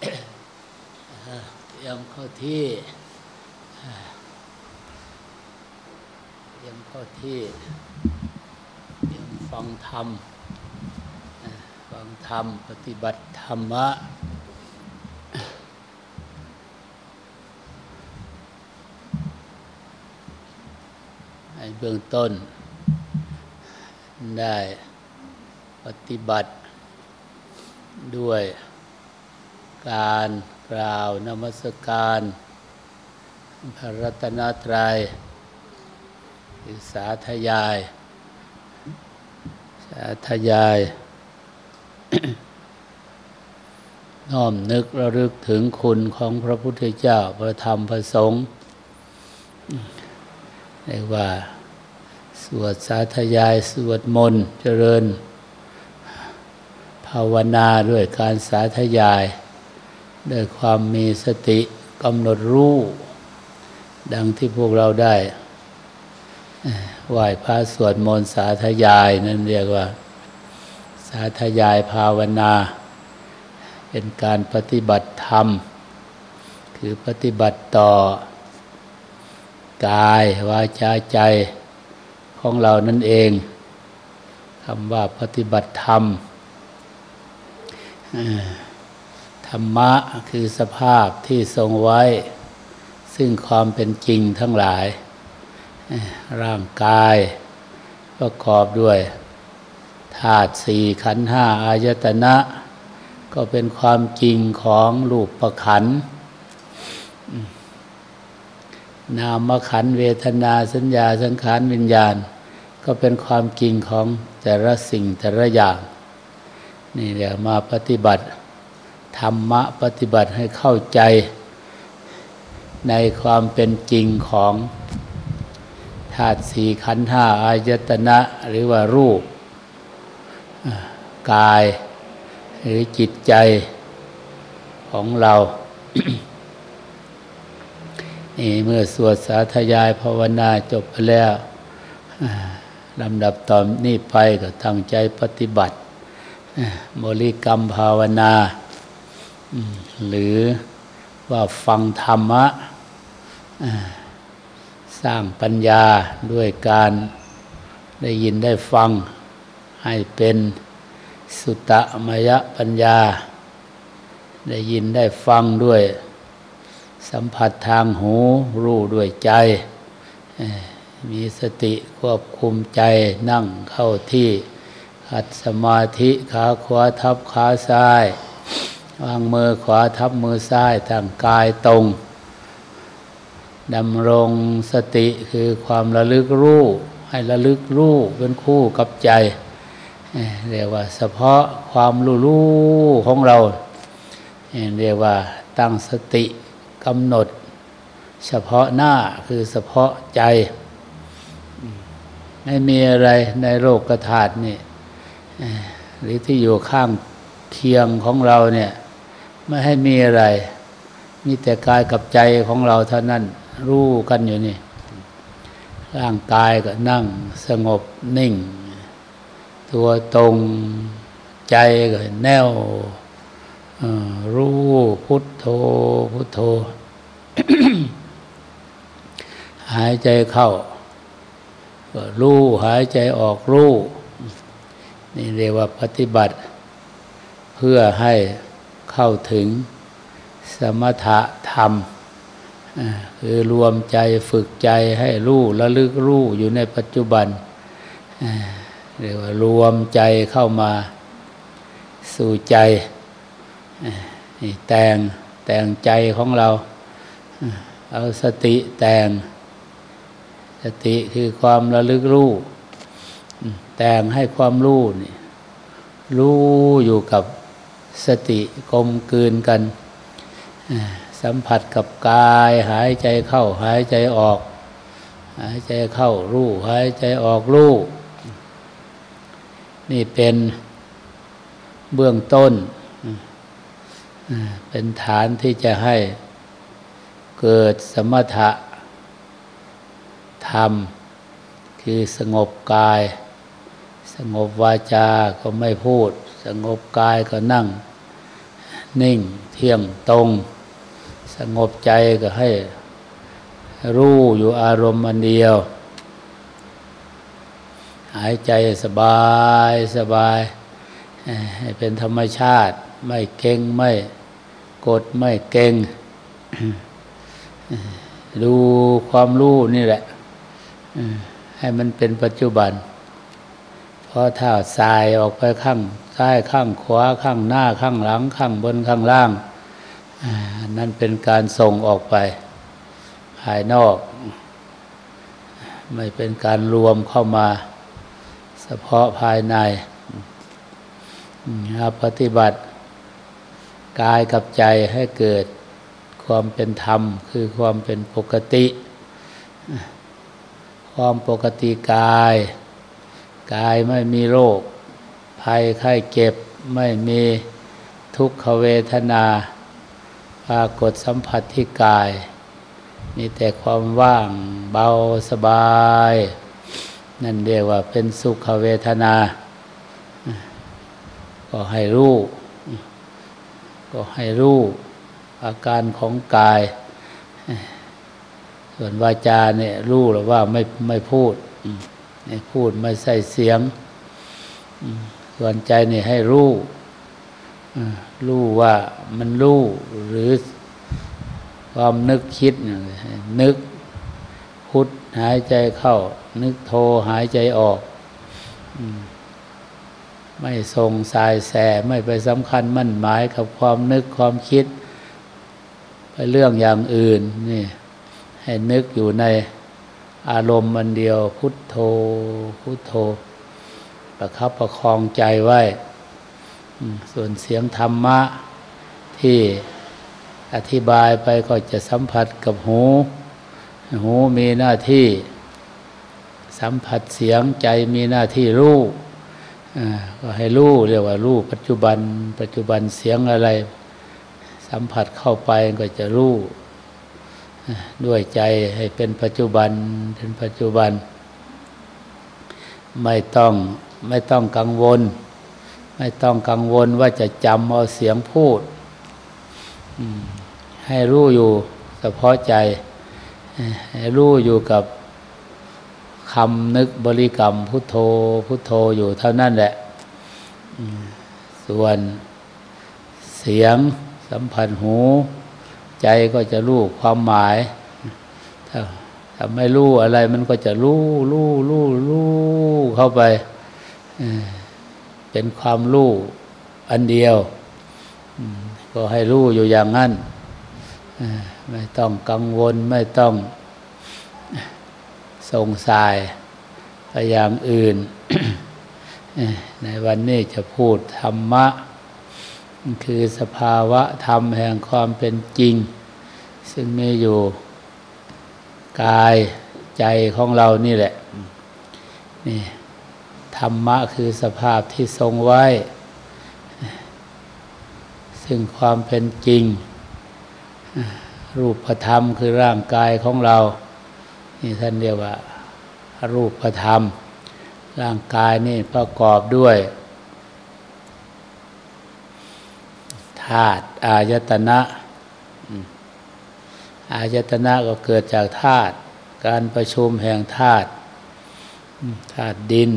เตรียมเข้าที่เตรียมเข้าที่เตรียมฟังธรรมฟังธรรม ปฏิบัติธรรมะให้เบื้องต้น ได้ปฏิบัติด้วย การกล่าวนมัสการพระรัตนตรัยสาธยาย สาธยาย น้อมนึกระลึกถึงคุณของพระพุทธเจ้าพระธรรมพระสงฆ์เรียกว่า สวดสาธยาย สวดมนต์เจริญ ภาวนาด้วยการสาธยาย ด้วยความมีสติกำหนดรู้ ดังที่พวกเราได้ไหว้พระสวดมนต์สาธยาย นั่นเรียกว่า สาธยายภาวนา เป็นการปฏิบัติธรรม คือปฏิบัติต่อกายวาจาใจของเรานั่นเองคำว่าปฏิบัติธรรม ธรรมะคือสภาพที่ทรงไว้ ซึ่งความเป็นจริงทั้งหลาย ร่างกายประกอบด้วยธาตุสี่ขันห้าอายตนะ ก็เป็นความจริงของรูปประขัน นามขันเวทนาสัญญาสังขารวิญญาณ ก็เป็นความจริงของแต่ละสิ่งแต่ละอย่าง นี่เดี๋ยวมาปฏิบัติ ธรรมะปฏิบัติให้เข้าใจในความเป็นจริงของธาตุสี่ขันธ์ห้าอายตนะหรือว่ารูปกาย หรือจิตใจของเรานี่เมื่อสวดสาธยายภาวนาจบไปแล้วลำดับต่อนี้ไปก็ตั้งใจปฏิบัติบริกรรมภาวนา หรือว่าฟังธรรมะสร้างปัญญาด้วยการได้ยินได้ฟังให้เป็นสุตะมยปัญญา ได้ยินได้ฟังด้วย สัมผัสทางหูรู้ด้วยใจ มีสติควบคุมใจนั่งเข้าที่ขัดสมาธิขาขวาทับขาซ้าย วางมือขวาทับมือซ้ายทางกายตรงดำรงสติคือความระลึกรู้ ให้ระลึกรู้เป็นคู่กับใจ เรียกว่าเฉพาะความรู้รู้ของเรา เรียกว่าตั้งสติกำหนด เฉพาะหน้าคือเฉพาะใจ ไม่มีอะไรในโลกกระถาดนี่หรือที่อยู่ข้างเคียงของเราเนี่ย ไม่ให้มีอะไร มีแต่กายกับใจของเราเท่านั้น รู้กันอยู่นี่ ร่างกายก็นั่งสงบนิ่ง ตัวตรงใจก็แน่วรู้พุทโธพุทโธ หายใจเข้า ก็รู้หายใจออกรู้ นี่เรียกว่าปฏิบัติ เพื่อให้ เข้าถึงสมถะธรรม คือรวมใจฝึกใจให้รู้ระลึกรู้อยู่ในปัจจุบันเรียกว่ารวมใจเข้ามาสู่ใจแต่งแต่งใจของเรา เอาสติแต่ง สติคือความระลึกรู้แต่งให้ความรู้นี่รู้อยู่กับ สติกลมกลืนกัน สัมผัสกับกายหายใจเข้าหายใจออก หายใจเข้ารู้หายใจออกรู้นี่เป็นเบื้องต้น เป็นฐานที่จะให้เกิดสมถะธรรม คือสงบกาย สงบวาจาก็ไม่พูด สงบกายก็นั่ง นิ่ง เที่ยงตรง สงบใจก็ให้รู้อยู่อารมณ์อันเดียว หายใจสบายสบาย ให้เป็นธรรมชาติ ไม่เก่งไม่กดไม่เก่ง ดูความรู้นี่แหละ ให้มันเป็นปัจจุบัน เพราะถ้าสายออกไปข้าง ซ้ายข้างขวาข้างหน้าข้างหลัง ข้างบนข้างล่าง นั่นเป็นการส่งออกไป ภายนอก ไม่เป็นการรวมเข้ามา เฉพาะภายในปฏิบัติกายกับใจให้เกิดความเป็นธรรม คือความเป็นปกติ ความปกติกาย กายไม่มีโรค ภัยไข้เจ็บไม่มีทุกขเวทนาปรากฏสัมผัสที่กาย มีแต่ความว่างเบาสบาย นั่นเรียกว่าเป็นสุขเวทนา ก็ให้รู้ ก็ให้รู้อาการของกาย ส่วนวาจาเนี่ยรู้หรือว่าไม่ไม่พูด ไม่พูดไม่ใส่เสียง ส่วนใจนี่ให้รู้รู้ว่ามันรู้หรือความนึกคิดนึกพุทหายใจเข้า นึกโทหายใจออกไม่ทรงสายแสไม่ไปสำคัญมั่นหมายกับความนึกความคิด ไปเรื่องอย่างอื่นนี่ให้นึกอยู่ในอารมณ์มันเดียว พุทโธพุทโธ ประคับประคองใจไว้ ส่วนเสียงธรรมะที่อธิบายไปก็จะสัมผัสกับหู หูมีหน้าที่ สัมผัสเสียงใจมีหน้าที่รู้ก็ให้รู้เรียกว่ารู้ปัจจุบัน ปัจจุบันเสียงอะไร สัมผัสเข้าไปก็จะรู้ด้วยใจให้เป็นปัจจุบันเป็นปัจจุบัน ไม่ต้อง ไม่ต้องกังวล ไม่ต้องกังวลว่าจะจำเอาเสียงพูด ให้รู้อยู่เฉพาะใจ ให้รู้อยู่กับคำนึกบริกรรมพุทโธพุทโธอยู่เท่านั้นแหละ ส่วนเสียงสัมผัสหู ใจก็จะรู้ความหมาย ถ้าถ้าไม่รู้อะไรมันก็จะรู้รู้รู้รู้เข้าไป เป็นความรู้อันเดียว ก็ให้รู้อยู่อย่างนั้น ไม่ต้องกังวลไม่ต้องสงสายไปอย่างอื่น ในวันนี้จะพูดธรรมะ คือสภาวะธรรมแห่งความเป็นจริง ซึ่งมีอยู่กายใจของเรานี่แหละนี่ ธรรมะคือสภาพที่ทรงไว้ ซึ่งความเป็นจริง รูปธรรมคือร่างกายของเรา นี่ท่านเรียกว่า รูปธรรม ร่างกายนี่ประกอบด้วยธาตุอายตนะอายตนะก็เกิดจากธาตุการประชุมแห่งธาตุธาตุดิน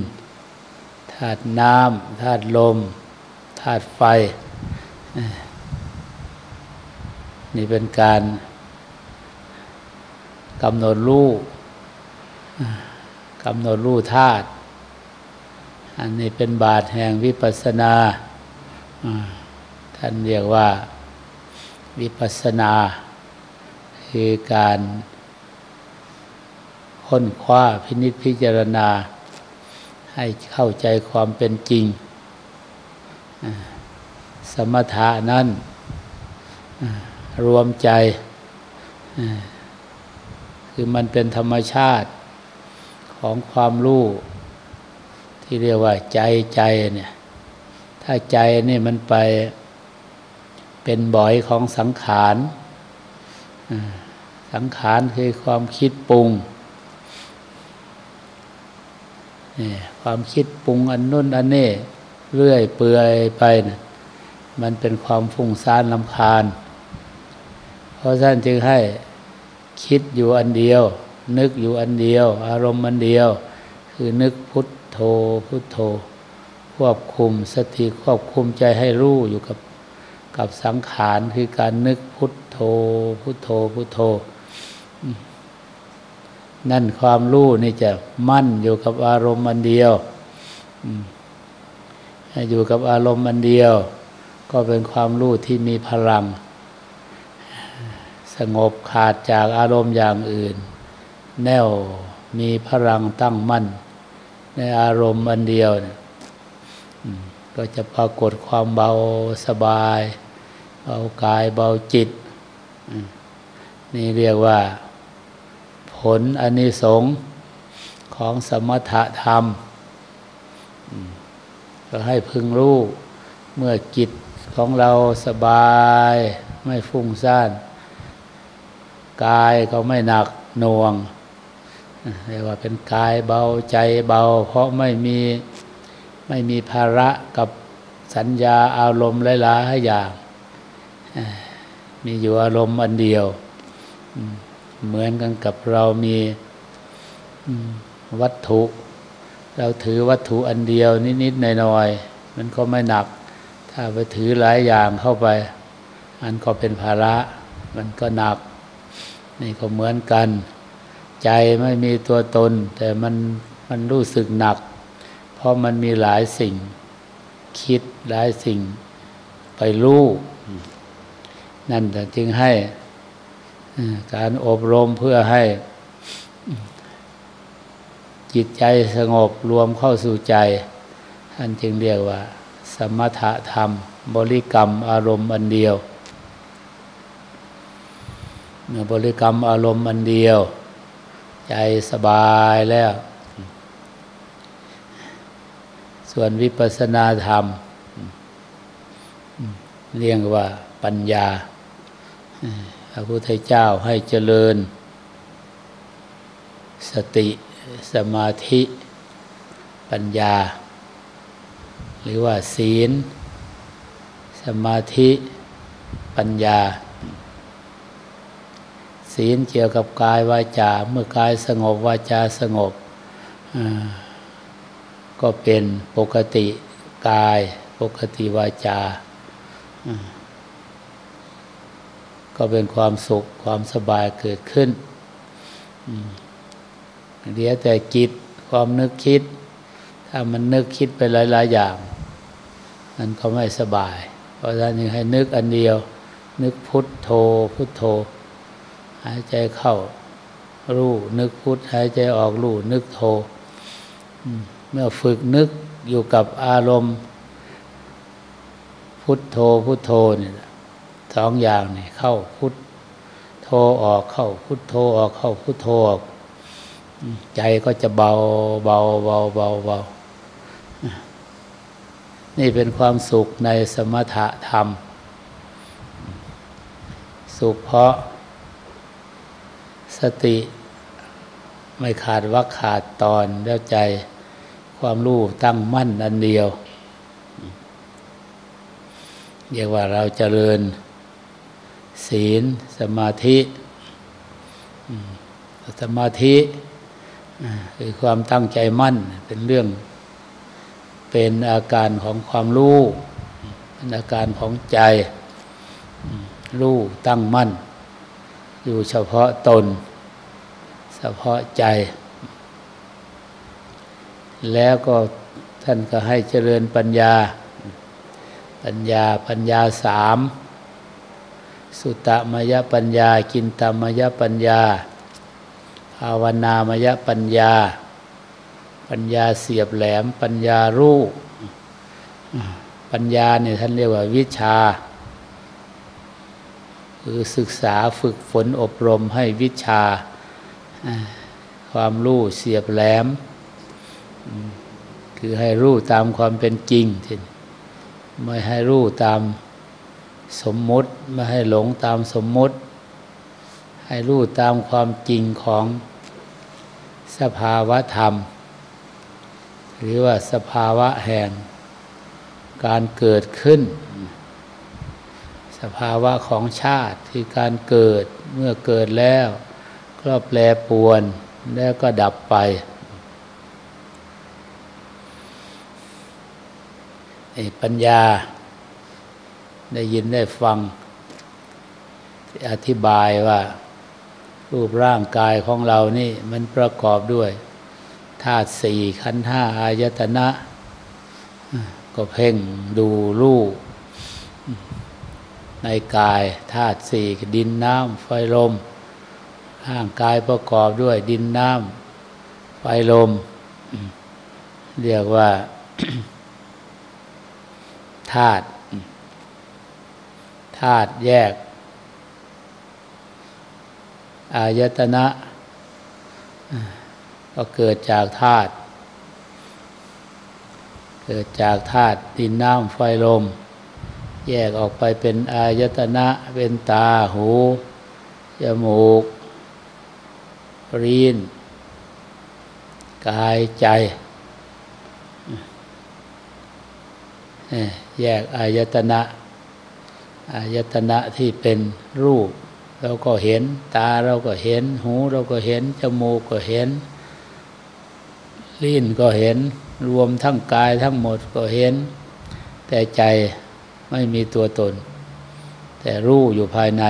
าตุน้ำธาตุลมธาตุไฟ นี่เป็นการกำหนดรูกำหนดรูธาตุอันนี้เป็นบาทแห่งวิปัสนาท่านเรียกว่าวิปัสนา คือการค้นคว้าพินิจพิจารณา ให้เข้าใจความเป็นจริง สมถะนั้นรวมใจ คือมันเป็นธรรมชาติของความรู้ ที่เรียกว่าใจใจเนี่ย ถ้าใจนี่มันไปเป็นบ่อยของสังขาร สังขารคือความคิดปรุงนี่ ความคิดปรุงอันนู้นอันนี้เรื่อยเปื่อยไปนะมันเป็นความฟุ้งซ่านลำคาญ เพราะท่านจึงให้คิดอยู่อันเดียว นึกอยู่อันเดียว อารมณ์อันเดียว คือนึกพุทโธพุทโธ ควบคุมสติควบคุมใจให้รู้อยู่กับกับสังขารคือการนึกพุทโธพุทโธพุทโธ นั่นความรู้นี่จะมั่นอยู่กับอารมณ์อันเดียวอยู่กับอารมณ์อันเดียว ก็เป็นความรู้ที่มีพลัง สงบขาดจากอารมณ์อย่างอื่น แน่วมีพลังตั้งมั่น ในอารมณ์อันเดียวเนี่ยก็จะปรากฏความเบาสบาย เบากายเบาจิต นี่เรียกว่า ผลอนิสงส์ของสมถะธรรม ก็ให้พึงรู้ เมื่อจิตของเราสบาย ไม่ฟุ้งซ่าน กายก็ไม่หนักหน่วงเรียกว่าเป็นกายเบาใจเบา เพราะไม่มีไม่มีภาระกับสัญญาอารมณ์หลายๆอย่าง มีอยู่อารมณ์อันเดียว เหมือนกันกับเรามีวัตถุ เราถือวัตถุอันเดียวนิดๆหน่อยๆมันก็ไม่หนัก ถ้าไปถือหลายอย่างเข้าไป อันก็เป็นภาระ มันก็หนัก นี่ก็เหมือนกัน ใจไม่มีตัวตน แต่มันมันรู้สึกหนัก เพราะมันมีหลายสิ่ง คิดหลายสิ่งไปรู้นั่นแต่จึงให้ การอบรมเพื่อให้จิตใจสงบรวมเข้าสู่ใจ ท่านจึงเรียกว่า สมถะธรรม บริกรรมอารมณ์อันเดียวเมื่อบริกรรมอารมณ์อันเดียว ใจสบายแล้ว ส่วนวิปัสสนาธรรม เรียกว่าปัญญา พระพุทธเจ้าให้เจริญ สติสมาธิปัญญา หรือว่าศีล สมาธิปัญญา ศีลเกี่ยวกับกายวาจา เมื่อกายสงบวาจาสงบ ก็เป็นปกติกายปกติวาจา ก็เป็นความสุขความสบายเกิดขึ้นเดี๋ยวแต่จิตความนึกคิด ถ้ามันนึกคิดไปหลาย ๆ อย่างมันก็ไม่สบาย เพราะฉะนั้นให้นึกอันเดียว นึกพุทโธพุทโธ หายใจเข้ารู้นึกพุทหายใจออกรู้นึกโธเมื่อฝึกนึกอยู่กับอารมณ์ พุทโธพุทโธนี่ย สองอย่างนี่เข้าพุทโธออกเข้าพุทโธออกเข้าพุทโธออกใจก็จะเบาเบาเบาเบาเบานี่เป็นความสุขในสมถะธรรม สุขเพราะ สติไม่ขาดวักขาดตอนแล้วใจความรู้ตั้งมั่นอันเดียวเรียกว่าเราเจริญ ศีล สมาธิสมาธิคือความตั้งใจมั่นเป็นเรื่อง เป็นอาการของความรู้เป็นอาการของใจรู้ตั้งมั่น อยู่เฉพาะตน เฉพาะใจ แล้วก็ท่านก็ให้เจริญปัญญา ปัญญาปัญญาสาม สุตมยปัญญา กินตมยปัญญา ภาวนามยปัญญา ปัญญาเสียบแหลม ปัญญารู้ปัญญาเนี่ยท่านเรียกว่าวิชา คือศึกษาฝึกฝนอบรมให้วิชา ความรู้เสียบแหลม คือให้รู้ตามความเป็นจริงทีไม่ให้รู้ตาม สมมุติไม่ให้หลงตามสมมุติ ให้รู้ตามความจริงของสภาวะธรรม หรือว่าสภาวะแห่ง การเกิดขึ้น สภาวะของชาติคือการเกิดเมื่อเกิดแล้ว ก็แปรปวนแล้วก็ดับไปปัญญา ได้ยินได้ฟัง อธิบายว่า รูปร่างกายของเรานี่มันประกอบด้วยธาตุสี่ขันธ์ห้าอายตนะ ก็เพ่งดูรูปในกายธาตุสี่ดินน้ำไฟลม ร่างกายประกอบด้วยดินน้ำไฟลม เรียกว่าธาตุ ธาตุแยก อายตนะ ก็เกิดจากธาตุเกิดจากธาตุดินน้ำไฟลม แยกออกไปเป็นอายตนะ เป็นตาหูจมูกรีนกายใจ แยกอายตนะ อายตนะที่เป็นรูป เราก็เห็นตาเราก็เห็น หูเราก็เห็น จมูกก็เห็น ลิ้นก็เห็น รวมทั้งกายทั้งหมดก็เห็น แต่ใจไม่มีตัวตน แต่รู้อยู่ภายใน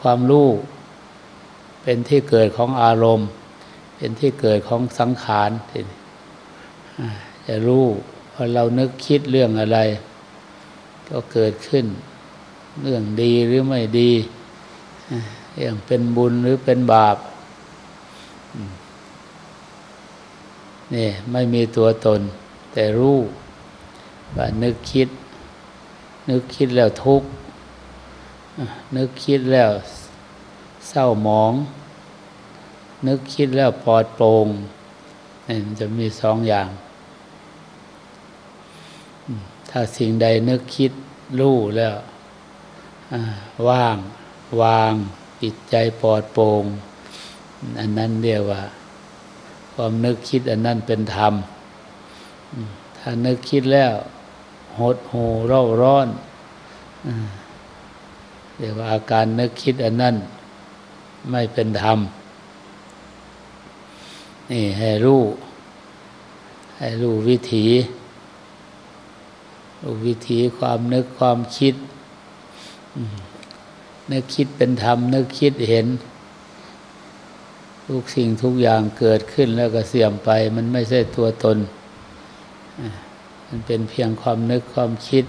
ความรู้เป็นที่เกิดของอารมณ์ เป็นที่เกิดของสังขารจะรู้ พอเรานึกคิดเรื่องอะไร ก็เกิดขึ้น เรื่องดีหรือไม่ดี เรื่องเป็นบุญหรือเป็นบาปนี่ไม่มีตัวตน แต่รู้ว่านึกคิด นึกคิดแล้วทุกข์นึกคิดแล้วเศร้าหมอง นึกคิดแล้วปลอดโปร่งนี่มันจะมีสองอย่าง ถ้าสิ่งใดนึกคิดรู้แล้วว่าง วางจิตใจปลอดโปร่งอันนั้นเรียกว่า ความนึกคิดอันนั้นเป็นธรรม ถ้านึกคิดแล้ว หดหูเร่าร้อนเรียกว่าอาการนึกคิดอันนั้นไม่เป็นธรรม นี่ให้รู้ ให้รู้วิถี วิธีความนึกความคิด นึกคิดเป็นธรรม นึกคิดเห็น ทุกสิ่งทุกอย่างเกิดขึ้นแล้วก็เสื่อมไป มันไม่ใช่ตัวตน มันเป็นเพียงความนึกความคิด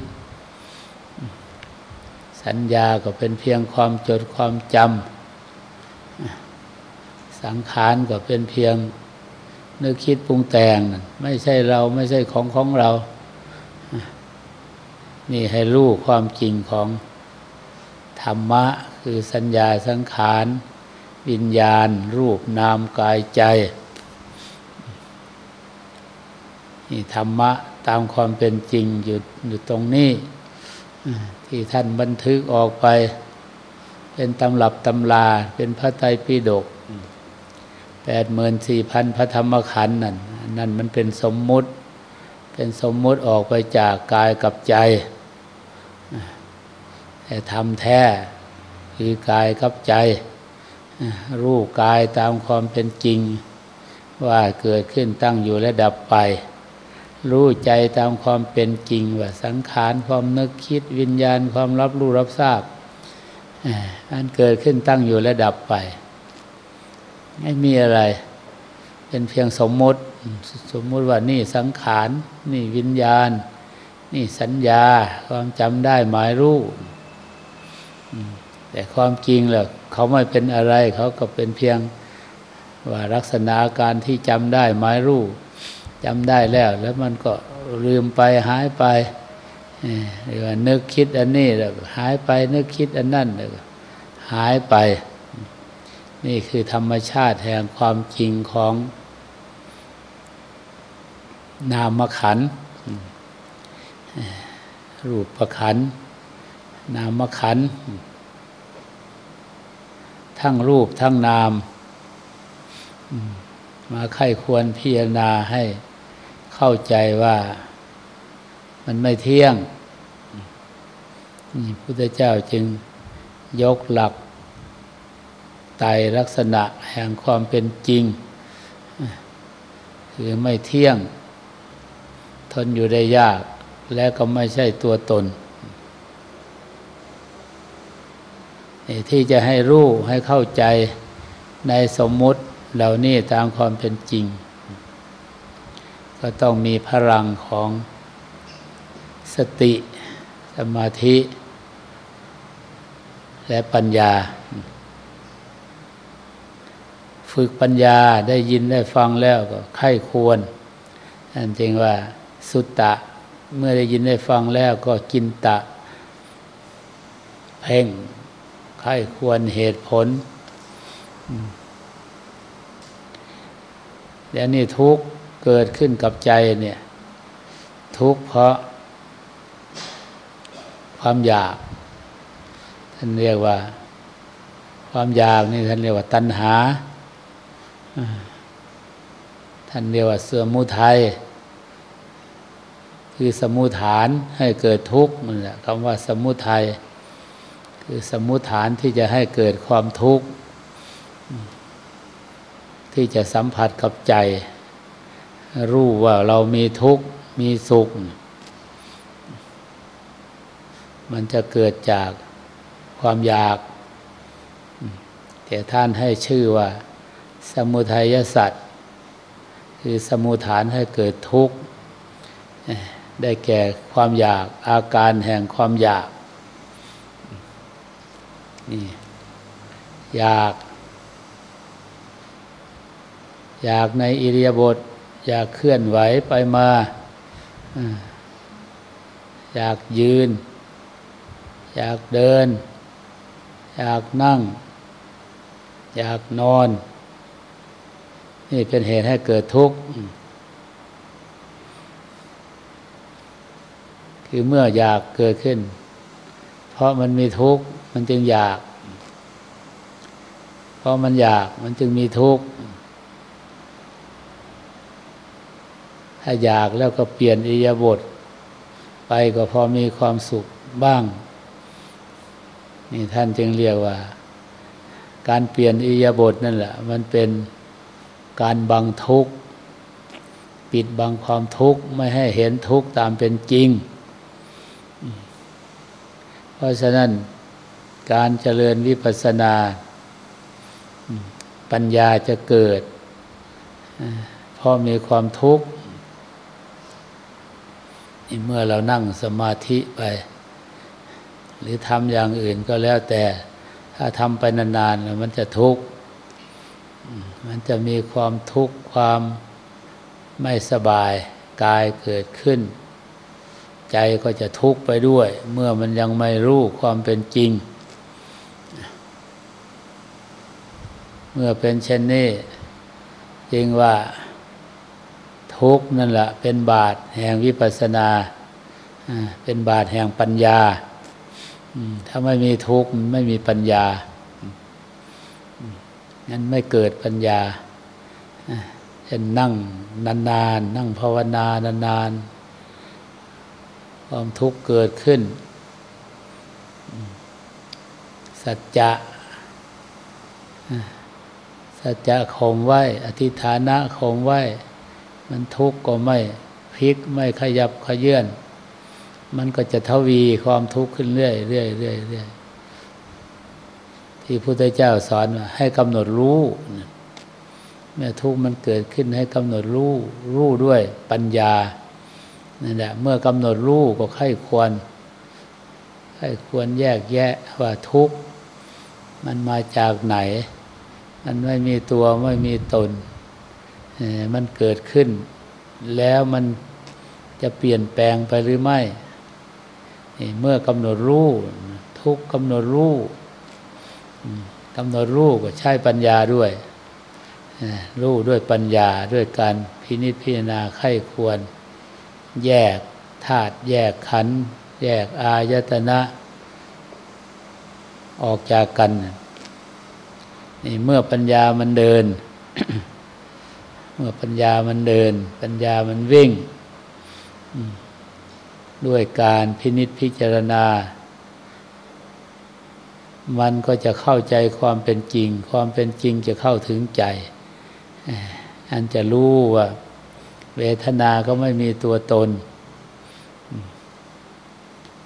สัญญาก็เป็นเพียงความจดความจำสังขารก็เป็นเพียงนึกคิดปรุงแต่ง ไม่ใช่เราไม่ใช่ของของเรา นี่ให้รู้ความจริงของธรรมะ คือสัญญาสังขาร วิญญาณ รูปนามกายใจ นี่ธรรมะตามความเป็นจริงอยู่อยู่ตรงนี้ ที่ท่านบันทึกออกไป เป็นตำรับตำลาเป็นพระไตรปิฎกแปดหมื่นสี่พันพระธรรมขันธ์นั่นนั่นมันเป็นสมมุติ เป็นสมมุติออกไปจากกายกับใจแต่ทำแท้คือกายกับใจ รู้กายตามความเป็นจริง ว่าเกิดขึ้นตั้งอยู่และดับไป รู้ใจตามความเป็นจริง ว่าสังขารความนึกคิดวิญญาณความรับรู้รับทราบอันเกิดขึ้นตั้งอยู่และดับไป ไม่มีอะไร เป็นเพียงสมมติ สมมุติว่านี่สังขาร นี่วิญญาณ นี่สัญญา ความจำได้หมายรู้แต่ความจริงแหล้วเขาไม่เป็นอะไร เขาก็เป็นเพียงว่าลักษณะการที่จำได้หมายรู้จำได้แล้ว แล้วมันก็ลืมไปหายไปหรือว่านึกคิดอันนี้แล้วหายไปนึกคิดอันนั้นแล้วหายไป นี่คือธรรมชาติแห่งความจริงของ นามขันรูปขันนามขันทั้งรูปทั้งนาม มาไข้ควรพิจารณาให้เข้าใจว่ามันไม่เที่ยงนี่พุทธเจ้าจึงยกหลักไตลักษณะแห่งความเป็นจริง คือไม่เที่ยง ทนอยู่ได้ยาก และก็ไม่ใช่ตัวตนที่จะให้รู้ให้เข้าใจในสมมุติเหล่านี้ตามความเป็นจริง ก็ต้องมีพลังของสติสมาธิ และปัญญา ฝึกปัญญาได้ยินได้ฟังแล้วก็ไข้ควรนั่นจริงว่า สุตตะ เมื่อได้ยินได้ฟังแล้วก็กินตะ เพ่งไข้ควรเหตุผลเดี๋ยวนี้ทุกเกิดขึ้นกับใจเนี่ย ทุกเพราะ ความอยาก ท่านเรียกว่า ความอยากนี่ท่านเรียกว่าตัณหาท่านเรียกว่าเสื่อมมุทัย คือสมุฐานให้เกิดทุกข์นั่นแหละคำว่าสมุทัยคือสมุฐานที่จะให้เกิดความทุกข์ที่จะสัมผัสกับใจ รู้ว่าเรามีทุกข์มีสุข มันจะเกิดจากความอยาก แต่ท่านให้ชื่อว่า สมุทัยสัตว์คือสมุฐานให้เกิดทุกข์ ได้แก่ความอยากอาการแห่งความอยากนี่อยาก อยากในอิริยาบถอยากเคลื่อนไหวไปมาอยากยืน อยากเดิน อยากนั่ง อยากนอน นี่เป็นเหตุให้เกิดทุกข์ คือเมื่ออยากเกิดขึ้น เพราะมันมีทุกข์มันจึงอยาก เพราะมันอยากมันจึงมีทุกข์ถ้าอยากแล้วก็เปลี่ยนอิยาบท ไปก็พอมีความสุขบ้าง นี่ท่านจึงเรียกว่า การเปลี่ยนอิยาบทนั่นแหละ มันเป็นการบังทุกข์ ปิดบังความทุกข์ ไม่ให้เห็นทุกข์ตามเป็นจริง ราะฉะนั้นการเจริญวิปัสสนา ปัญญาจะเกิด เพราะมีความทุกข์เมื่อเรานั่งสมาธิไป หรือทำอย่างอื่นก็แล้วแต่ ถ้าทำไปนานๆมันจะทุกข์มันจะมีความทุกข์ความไม่สบายกายเกิดขึ้น ใจก็จะทุกข์ไปด้วย เมื่อมันยังไม่รู้ความเป็นจริง เมื่อเป็นเช่นนี้จริงว่าทุกนั่นแหละเป็นบาทแห่งวิปัสนาเป็นบาทแห่งปัญญา ถ้าไม่มีทุกข์ไม่มีปัญญางั้นไม่เกิดปัญญาเช่นนั่งนานๆนั่งภาวนานานๆ ความทุกข์เกิดขึ้น สัจจะสัจจะคงไว้ อธิฐานะคงไว้ มันทุกข์ก็ไม่พลิกไม่ขยับขยื่นมันก็จะทวีความทุกข์ขึ้นเรื่อยเรื่อยเรื่อยเรื่อยที่พุทธเจ้าสอนว่าให้กำหนดรู้เมื่อทุกข์มันเกิดขึ้นให้กำหนดรู้รู้ด้วยปัญญา นั่นแหละเมื่อกำหนดรู้ก็ไข้ควรไข้ควรแยกแยะว่าทุกข์ มันมาจากไหน มันไม่มีตัวไม่มีตน มันเกิดขึ้น แล้วมันจะเปลี่ยนแปลงไปหรือไม่เมื่อกำหนดรู้ทุกกำหนดรู้กำหนดรู้ก็ใช้ปัญญาด้วยรู้ด้วยปัญญาด้วยการพินิจพิจารณาไข้ควร แยกธาตุแยกขันธ์แยกอายตนะ ออกจากกันนี่เมื่อปัญญามันเดิน เมื่อปัญญามันเดิน ปัญญามันวิ่ง ด้วยการพินิษพิจารณา มันก็จะเข้าใจความเป็นจริง ความเป็นจริงจะเข้าถึงใจ อันจะรู้ว่า เวทนาก็ไม่มีตัวตน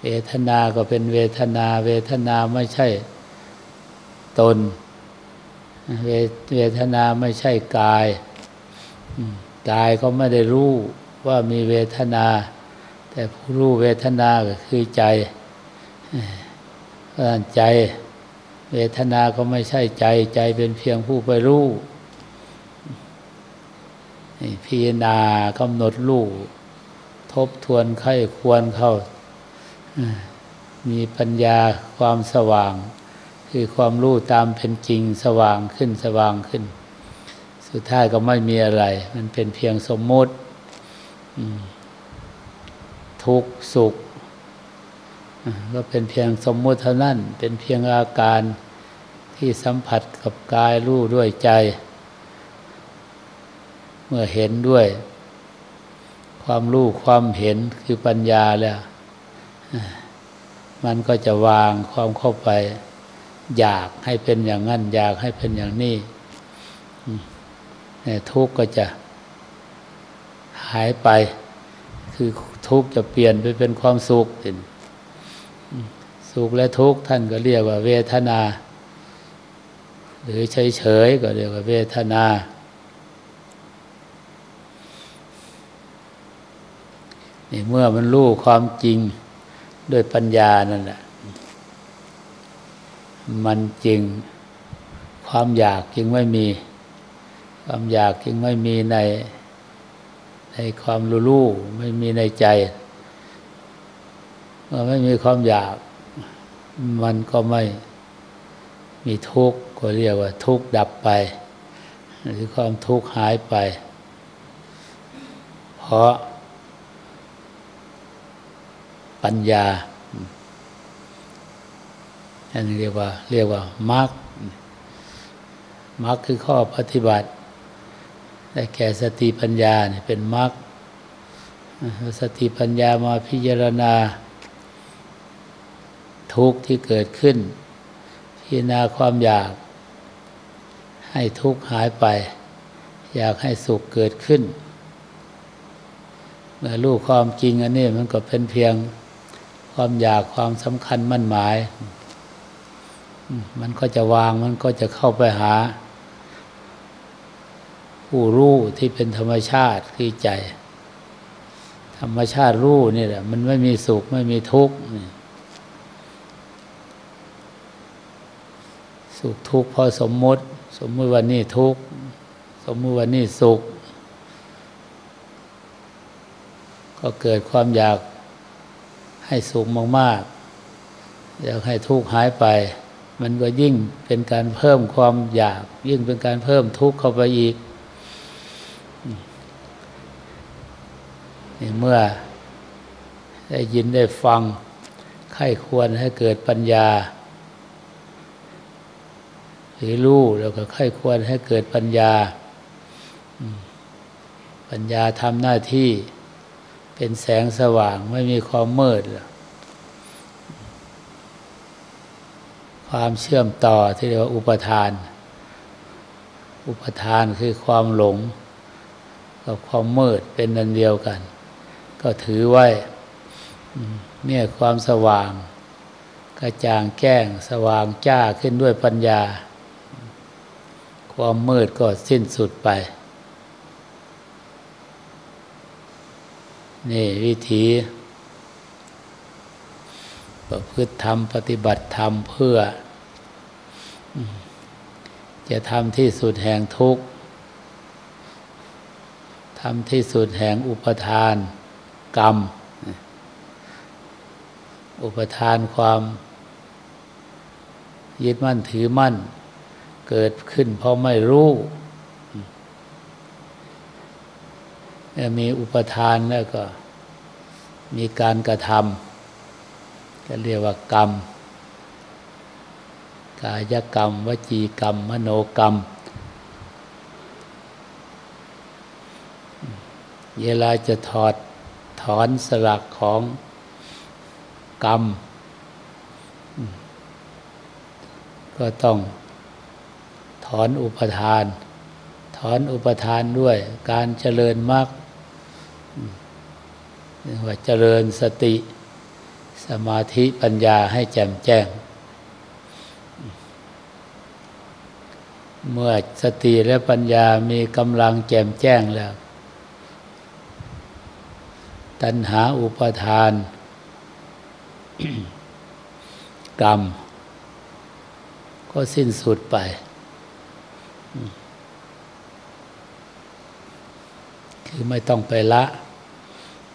เวทนาก็เป็นเวทนา เวทนาไม่ใช่ตนเวเวทนาไม่ใช่กาย กายก็ไม่ได้รู้ว่ามีเวทนา แต่ผู้รู้เวทนาก็คือใจใจ เวทนาก็ไม่ใช่ใจ ใจเป็นเพียงผู้ไปรู้ พิจารณากำหนดรู้ทบทวนไข้ควรเข้า มีปัญญาความสว่าง คือความรู้ตามเป็นจริงสว่างขึ้นสว่างขึ้น สุดท้ายก็ไม่มีอะไร มันเป็นเพียงสมมติทุกสุขก็เป็นเพียงสมมุติเท่านั้น เป็นเพียงอาการที่สัมผัสกับกายรู้ด้วยใจ เมื่อเห็นด้วย ความรู้ความเห็นคือปัญญาแล้วมันก็จะวางความเข้าไป อยากให้เป็นอย่างนั้น อยากให้เป็นอย่างนี้ทุกข์ก็จะหายไป คือทุกข์จะเปลี่ยนไปเป็นความสุขสุขและทุกข์ท่านก็เรียกว่าเวทนา หรือเฉยๆก็เรียกว่าเวทนา นี่เมื่อมันรู้ความจริงด้วยปัญญานั่นแหละมันจริงความอยากจึงไม่มี ความอยากจึงไม่มีในในความรู้ไม่มีในใจเมื่อไม่มีความอยาก มันก็ไม่มีทุกข์ก็เรียกว่า ทุกข์ดับไป หรือความทุกข์หายไป เพราะ ปัญญาอันนี้เรียกว่า เรียกว่ามรรคมรรคคือข้อปฏิบัติได้แก่สติปัญญาเนี่ยเป็นมรรคสติปัญญามาพิจารณา ทุกข์ที่เกิดขึ้น พิจารณาความอยาก ให้ทุกข์หายไป อยากให้สุขเกิดขึ้น เมื่อรู้ความจริงอันนี้มันก็เป็นเพียง ความอยากความสำคัญมั่นหมาย มันก็จะวางมันก็จะเข้าไปหา ผู้รู้ที่เป็นธรรมชาติคือใจ ธรรมชาติรู้นี่แหละ มันไม่มีสุขไม่มีทุกข์สุขทุกข์พอสมมติ สมมติวันนี้ทุกข์สมมติวันนี้สุข ก็เกิดความอยาก ให้สุขมากๆ อยากให้ทุกข์หายไป มันก็ยิ่งเป็นการเพิ่มความอยาก ยิ่งเป็นการเพิ่มทุกข์เข้าไปอีกนี่เมื่อได้ยินได้ฟังใครควรให้เกิดปัญญาหรือรู้แล้วก็ค่อยควรให้เกิดปัญญา ปัญญาทำหน้าที่ เป็นแสงสว่างไม่มีความมืด ความเชื่อมต่อที่เรียกว่าอุปทาน อุปทานคือความหลง กับความมืดเป็นนันเดียวกัน ก็ถือไว้เนี่ยความสว่าง กระจ่างแก้งสว่างจ้าขึ้นด้วยปัญญา ความมืดก็สิ้นสุดไป นี่วิธีประพฤติธรรมปฏิบัติธรรมเพื่อ จะทำที่สุดแห่งทุกข์ทำที่สุดแห่งอุปทานกรรม อุปทานความยึดมั่นถือมั่น เกิดขึ้นเพราะไม่รู้ มีอุปทานแล้วก็มีการกระทำก็เรียกว่ากรรม กายกรรม วจีกรรม มโนกรรม เวลาจะถอดถอนสลักของกรรม ก็ต้องถอนอุปทาน ถอนอุปทานด้วยการเจริญมรรค ว่าเจริญสติสมาธิปัญญาให้แจ่มแจ้ง เมื่อสติและปัญญามีกำลังแจ่มแจ้งแล้ว ตัณหาอุปทาน กรรม ก็สิ้นสุดไป คือไม่ต้องไปละ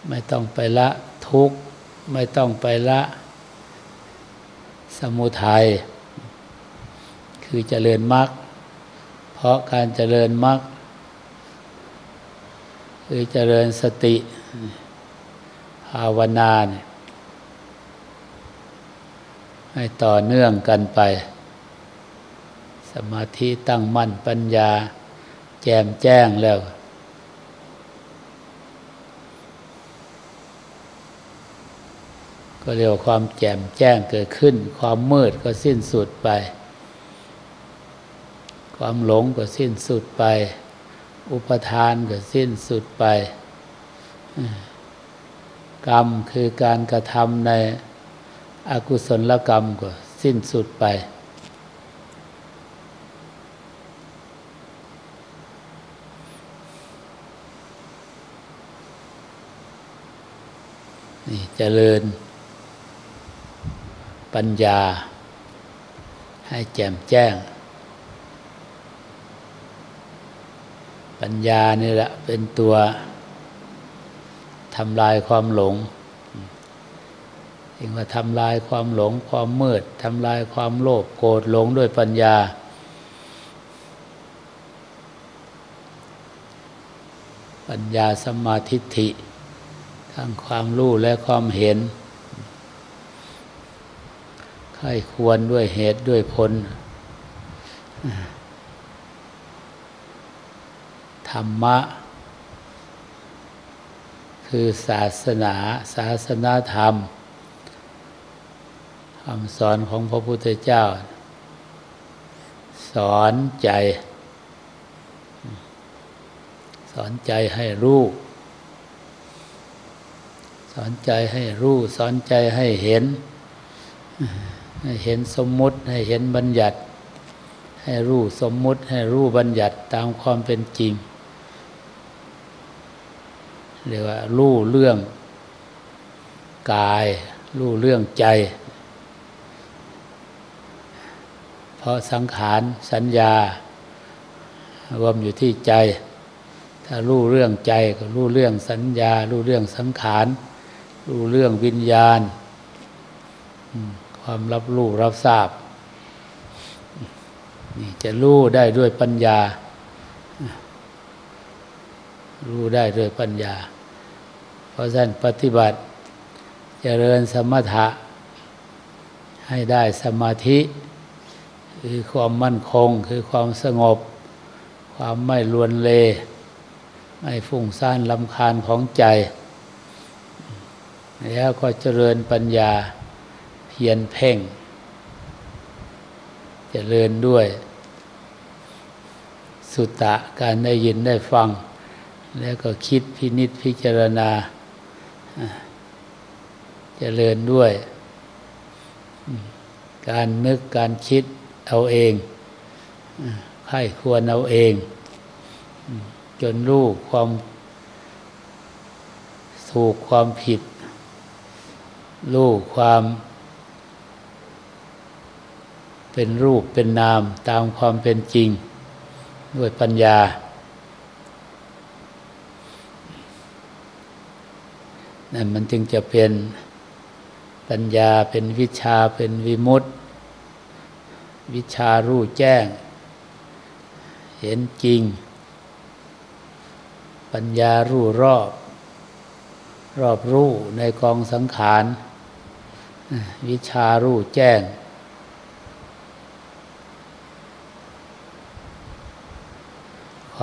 ไม่ต้องไปละทุกข์ ไม่ต้องไปละสมุทัยคือเจริญมรรคเพราะการเจริญมรรคคือเจริญสติภาวนาให้ต่อเนื่องกันไป สมาธิตั้งมั่นปัญญา แจ่มแจ้งแล้ว ก็เรียกว่าความแจ่มแจ้งเกิดขึ้น ความมืดก็สิ้นสุดไป ความหลงก็สิ้นสุดไป อุปทานก็สิ้นสุดไปกรรมคือการกระทำในอกุศลกรรมก็สิ้นสุดไป นี่เจริญ ปัญญา ให้แจ่มแจ้ง ปัญญานี่แหละเป็นตัวทำลายความหลงจึงว่าทำลายความหลงความมืดทำลายความโลภโกรธหลงด้วยปัญญา ปัญญาสมาธิฐิทั้งความรู้และความเห็น ใครควรด้วยเหตุด้วยผลธรรมะ คือศาสนาศาสนาธรรมคำสอนของพระพุทธเจ้า สอนใจ สอนใจให้รู้ สอนใจให้รู้ สอนใจให้เห็น ให้เห็นสมมุติให้เห็นบัญญัติ ให้รู้สมมุติให้รู้บัญญัติตามความเป็นจริงเรียกว่ารู้เรื่องกายรู้เรื่องใจ เพราะสังขารสัญญารวมอยู่ที่ใจ ถ้ารู้เรื่องใจก็รู้เรื่องสัญญา รู้เรื่องสังขาร รู้เรื่องวิญญาณ ความรับรู้รับทราบนี่จะรู้ได้ด้วยปัญญา รู้ได้ด้วยปัญญา เพราะฉะนั้นปฏิบัติจเจริญสมถะ ให้ได้สมาธิ คือความมั่นคงคือความสงบ ความไม่ลวนเล ไม่ฟุ้งซ่านลำคาญของใจ แล้วก็เจริญปัญญา พียรเพ่งจเจริญด้วย สุตตะการได้ยินได้ฟัง แล้วก็คิดพินิษพิจารณาจเจริญด้วย การนึกการคิดเอาเองใครควรเอาเอง จนรู้ความถูกความผิด รู้ความ เป็นรูปเป็นนามตามความเป็นจริง ด้วยปัญญา นั่นมันจึงจะเป็นปัญญาเป็นวิชาเป็นวิมุตติ วิชารู้แจ้ง เห็นจริง ปัญญารู้รอบ รอบรู้ในกองสังขาร วิชารู้แจ้ง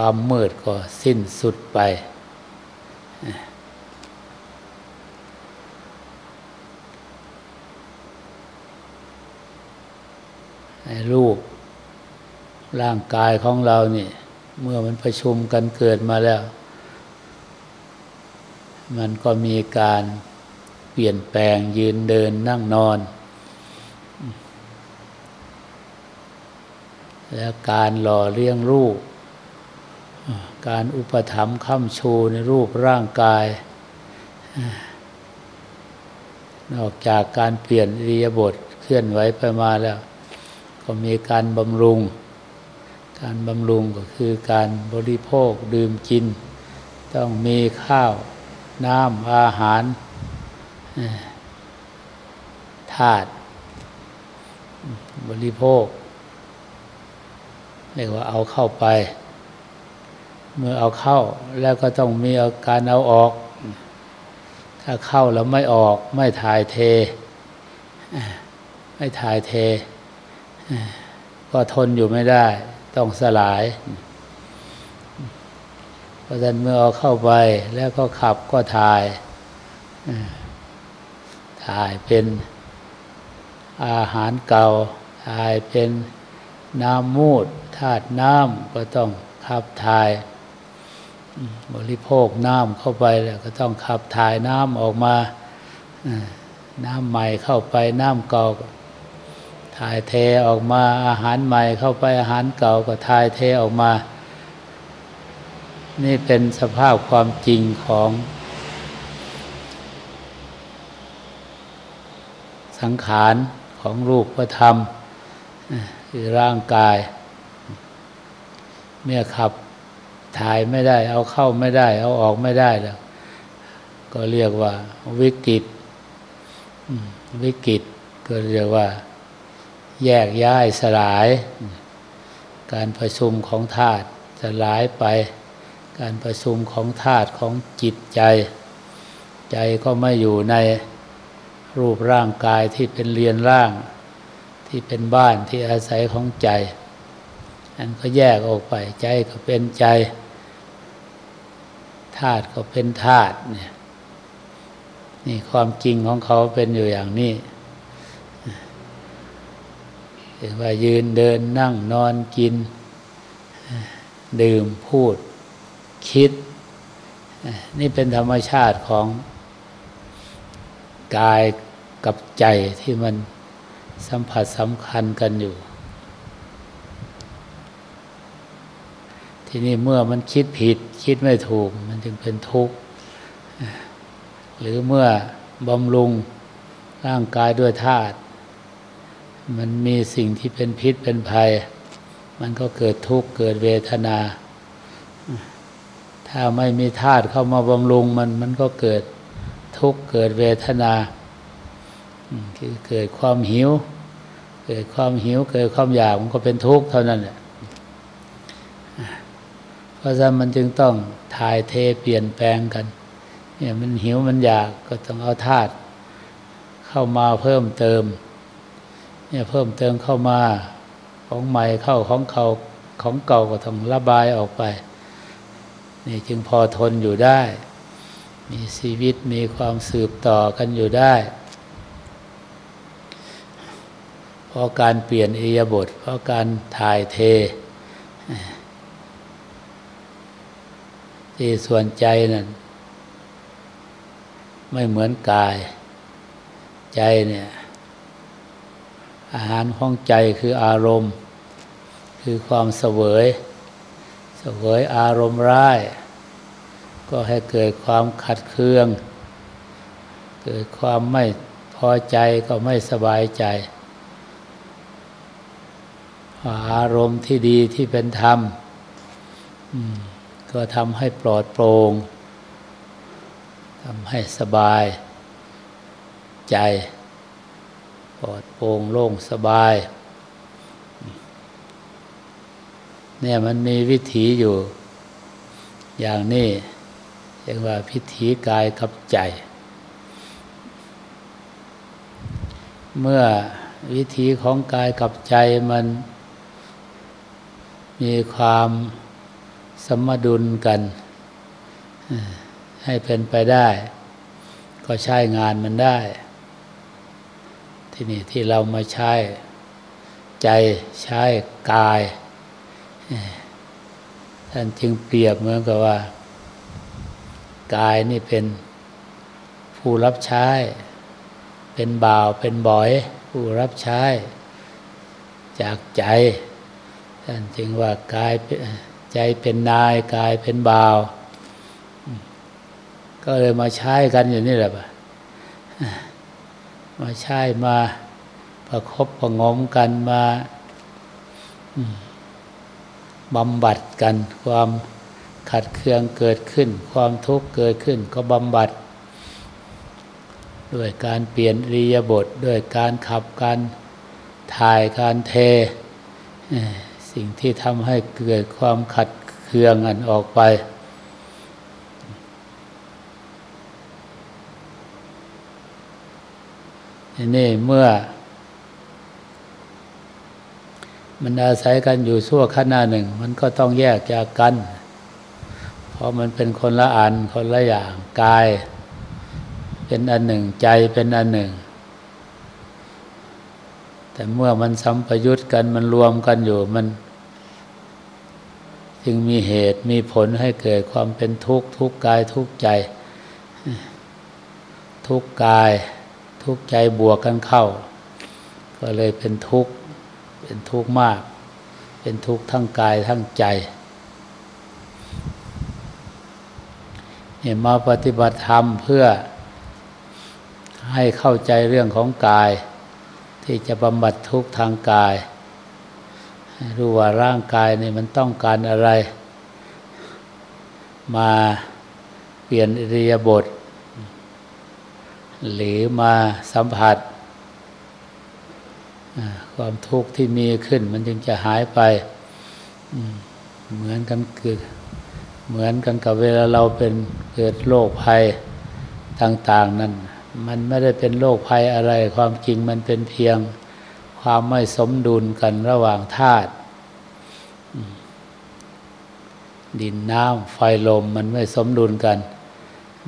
ความมืดก็สิ้นสุดไป รูปร่างกายของเรานี่ เมื่อมันประชุมกันเกิดมาแล้ว มันก็มีการเปลี่ยนแปลงยืนเดินนั่งนอน และการหล่อเลี้ยงรูป การอุปถัมภ์ค้ำชูในรูปร่างกาย นอกจากการเปลี่ยนอิริยาบถเคลื่อนไหวไปมาแล้ว ก็มีการบำรุง การบำรุงก็คือการบริโภคดื่มกิน ต้องมีข้าว น้ำอาหารธาตุบริโภคเรียกว่าเอาเข้าไป เมื่อเอาเข้าแล้วก็ต้องมีอาการเอาออก ถ้าเข้าแล้วไม่ออก ไม่ถ่ายเท ไม่ถ่ายเท ก็ทนอยู่ไม่ได้ ต้องสลาย เพราะฉะนั้นเมื่อเอาเข้าไปแล้วก็ขับก็ถ่าย ถ่ายเป็นอาหารเก่า ถ่ายเป็นน้ำมูดธาตุน้ำก็ต้องขับถ่าย บริโภคน้ำเข้าไปแล้วก็ต้องขับถ่ายน้ำออกมาน้ำใหม่เข้าไปน้ำเก่าถ่ายเทออกมาอาหารใหม่เข้าไปอาหารเก่าก็ถ่ายเทออกมา นี่เป็นสภาพความจริงของ สังขารของรูปธรรมคือร่างกาย เมื่อขับ ถ่ายไม่ได้ เอาเข้าไม่ได้ เอาออกไม่ได้แล้ว ก็เรียกว่า วิกฤตวิกฤตก็เรียกว่า แยกย้ายสลาย การประชุมของธาตุสลายไป การประชุมของธาตุของจิตใจ ใจก็ไม่อยู่ในรูปร่างกายที่เป็นเรียนร่าง ที่เป็นบ้านที่อาศัยของใจ อันก็แยกออกไป ใจก็เป็นใจธาตุก็เป็นธาตุเนี่ยนี่ความจริงของเขาเป็นอยู่อย่างนี้ถึงว่ายืนเดินนั่งนอนกิน ดื่มพูด คิด นี่เป็นธรรมชาติของกายกับใจที่มันสัมผัสสำคัญกันอยู่ ทีนี้เมื่อมันคิดผิด คิดไม่ถูก มันจึงเป็นทุกข์ หรือเมื่อบำรุงร่างกายด้วยธาตุมันมีสิ่งที่เป็นพิษเป็นภัย มันก็เกิดทุกข์เกิดเวทนา ถ้าไม่มีธาตุเข้ามาบำรุงมันมันก็เกิดทุกข์เกิดเวทนาคือเกิดความหิว เกิดความหิว เกิดความอยากมันก็เป็นทุกข์เท่านั้นแหละ เพราะฉะนั้นมันจึงต้องถ่ายเทเปลี่ยนแปลงกัน เนี่ยมันหิวมันอยากก็ต้องเอาธาตุเข้ามาเพิ่มเติม เนี่ยเพิ่มเติมเข้ามาของใหม่เข้าของเขาของเก่าก็ต้องระบายออกไป นี่จึงพอทนอยู่ได้ มีชีวิตมีความสืบต่อกันอยู่ได้เพราะการเปลี่ยนอิยาบทเพราะการถ่ายเท ที่ส่วนใจนั่นไม่เหมือนกาย ใจเนี่ย อาหารของใจคืออารมณ์ คือความเสวยเสวยอารมณ์ร้าย ก็ให้เกิดความขัดเคือง เกิดความไม่พอใจก็ไม่สบายใจ อารมณ์ที่ดีที่เป็นธรรม ก็ทำให้ปลอดโปร่งทำให้สบาย ใจ ปลอดโปร่งโล่งสบาย เนี่ยมันมีวิถีอยู่ อย่างนี้เรียกว่าพิธีกายกับใจ เมื่อวิธีของกายกับใจมันมีความ สมดุลกัน ให้เป็นไปได้ ก็ใช้งานมันได้ ที่นี่ที่เรามาใช้ ใจใช้กาย ท่านจึงเปรียบเหมือนกับว่า กายนี่เป็นผู้รับใช้ เป็นบ่าวเป็นบ่อย ผู้รับใช้ จากใจ ท่านจึงว่ากาย ใจเป็นนายกายเป็นบ่าว ก็เลยมาใช้กันอยู่นี่แหละมาใช้มาประครบประงมกันมาบำบัดกัน ความขัดเคืองเกิดขึ้น ความทุกข์เกิดขึ้น ก็บำบัด ด้วยการเปลี่ยนรียบท ด้วยการขับการถ่ายการเท สิ่งที่ทำให้เกิดความขัดเคืองอันออกไป นี่เมื่อ มันอาศัยกันอยู่ชั่วขณะหนึ่ง มันก็ต้องแยกจากกัน เพราะมันเป็นคนละอันคนละอย่างกาย เป็นอันหนึ่งใจเป็นอันหนึ่ง แต่เมื่อมันสัมปยุตกันมันรวมกันอยู่มัน จึงมีเหตุมีผลให้เกิดความเป็นทุกข์ทุกกายทุกใจ ทุกกายทุกใจบวกกันเข้า ก็เลยเป็นทุกข์เป็นทุกข์มาก เป็นทุกข์ทั้งกายทั้งใจเนี่ยมาปฏิบัติธรรมเพื่อให้เข้าใจเรื่องของกาย ที่จะบำบัดทุกข์ทางกาย รู้ว่าร่างกายนี่มันต้องการอะไร มาเปลี่ยนอิริยาบถหรือมาสัมผัส ความทุกข์ที่มีขึ้น มันจึงจะหายไปเหมือนกันคือเหมือนกันกับเวลาเราเป็นเกิดโรคภัยต่าง ๆ นั้น มันไม่ได้เป็นโรคภัยอะไร ความจริงมันเป็นเพียงความไม่สมดุลกันระหว่างธาตุดินน้ำไฟลมมันไม่สมดุลกัน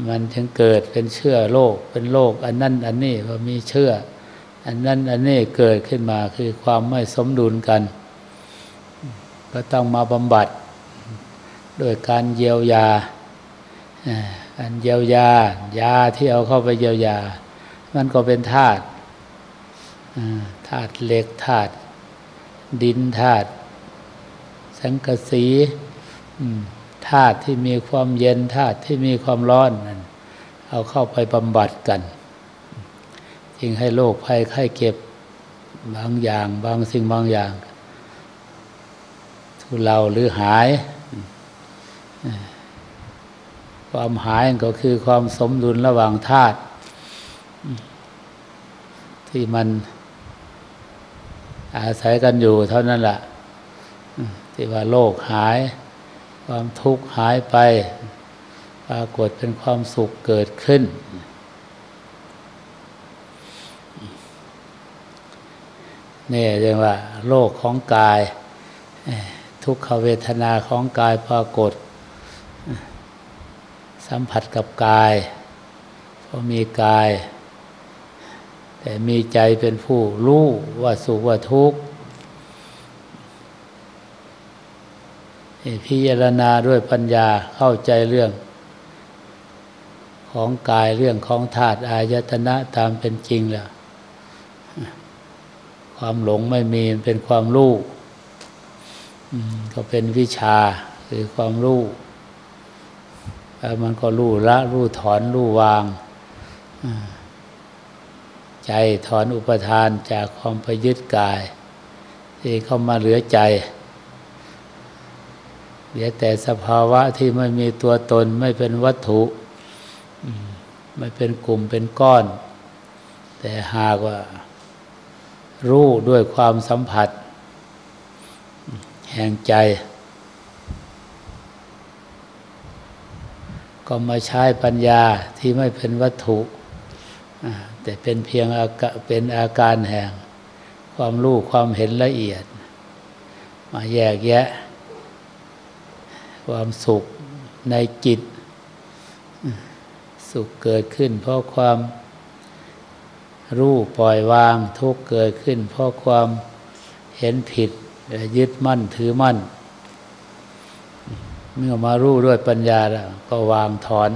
มันจึงเกิดเป็นเชื่อโลกเป็นโลกอันนั้นอันนี้ก็มีเชื่อ อันนั้นอันนี้เกิดขึ้นมาคือความไม่สมดุลกัน ก็ต้องมาบำบัด โดยการเยียวยา เยียวยายาที่เอาเข้าไปเยียวยา มันก็เป็นธาตุธาตุเหล็กธาตุดินธาตุสังกะสีธาตุที่มีความเย็นธาตุที่มีความร้อนนั่นเอาเข้าไปบำบัดกันจึงให้โรคภัยไข้เก็บบางอย่างบางสิ่งบางอย่างทุเราหรือหาย ความหายก็คือความสมดุลระหว่างธาตุที่มันอาศัยกันอยู่เท่านั้นแหละที่ว่าโรคหาย ความทุกข์หายไป ปรากฏเป็นความสุขเกิดขึ้น นี่เรียกว่า โลกของกาย ทุกขเวทนาของกายปรากฏ สัมผัสกับกายเพราะมีกาย แต่มีใจเป็นผู้รู้ว่าสุขว่าทุกข์พิจารณาด้วยปัญญาเข้าใจเรื่อง ของกายเรื่องของธาตุอายตนะตามเป็นจริงแล้วความหลงไม่มีเป็นความรู้ก็เป็นวิชาคือความรู้ มันก็รู้ละรู้ถอนรู้วาง ใจถอนอุปทานจากความไปยึดกายที่เข้ามาเหลือใจเหลือแต่สภาวะที่ไม่มีตัวตนไม่เป็นวัตถุไม่เป็นกลุ่มเป็นก้อน แต่หากว่า รู้ด้วยความสัมผัส แห่งใจ ก็มาใช้ปัญญาที่ไม่เป็นวัตถุ แต่เป็นเพียงเป็นอาการแห่ง ความรู้ความเห็นละเอียด มาแยกแยะ ความสุขในจิต สุขเกิดขึ้น เพราะความรู้ปล่อยวางทุกเกิดขึ้น เพราะความเห็นผิดยึดมั่นถือมั่น เมื่อมารู้ด้วยปัญญาแล้วก็วางถอน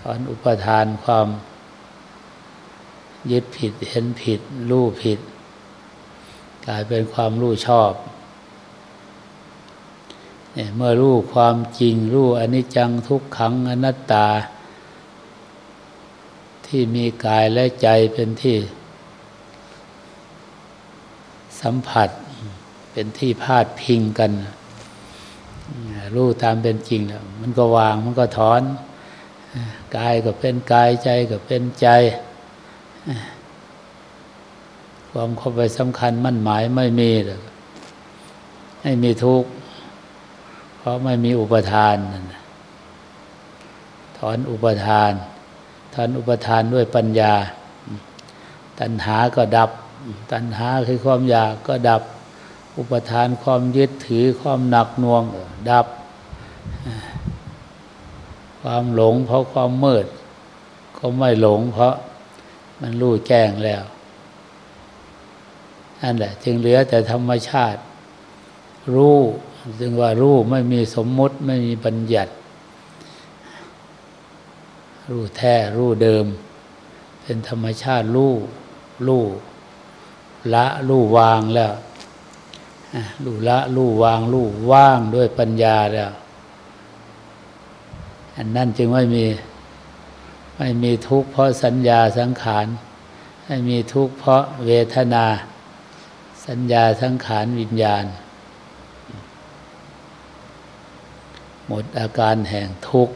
ถอนอุปทานความ ยึดผิดเห็นผิด รู้ผิด กลายเป็นความรู้ชอบเนี่ยเมื่อรู้ความจริง รู้อนิจจังทุกขังอนัตตา ที่มีกายและใจเป็นที่ สัมผัสเป็นที่พาดพิงกัน รู้ตามเป็นจริงแล้วมันก็วางมันก็ถอนกายก็เป็นกายใจก็เป็นใจ ความเข้าไปสำคัญมั่นหมายไม่มีเลยไม่มีทุกข์เพราะไม่มีอุปทานนั่นถอนอุปทานถอนอุปทานด้วยปัญญา ตัณหาก็ดับ ตัณหาคือความอยากก็ดับ อุปทานความยึดถือความหนักน่วงดับ ความหลงเพราะความมืด ก็ไม่หลงเพราะมันรู้แจ้งแล้วนั่นแหละ จึงเหลือแต่ธรรมชาติ รู้ซึ่งว่ารู้ไม่มีสมมุติไม่มีบัญญัติ รู้แท้รู้เดิม เป็นธรรมชาติรู้รู้ละรู้วางแล้วรู้ละรู้วางรู้ว่างด้วยปัญญาแล้ว อันนั้นจึงไม่มี ไม่มีทุกข์เพราะสัญญาสังขาร ไม่มีทุกข์เพราะเวทนา สัญญาสังขารวิญญาณ หมดอาการแห่งทุกข์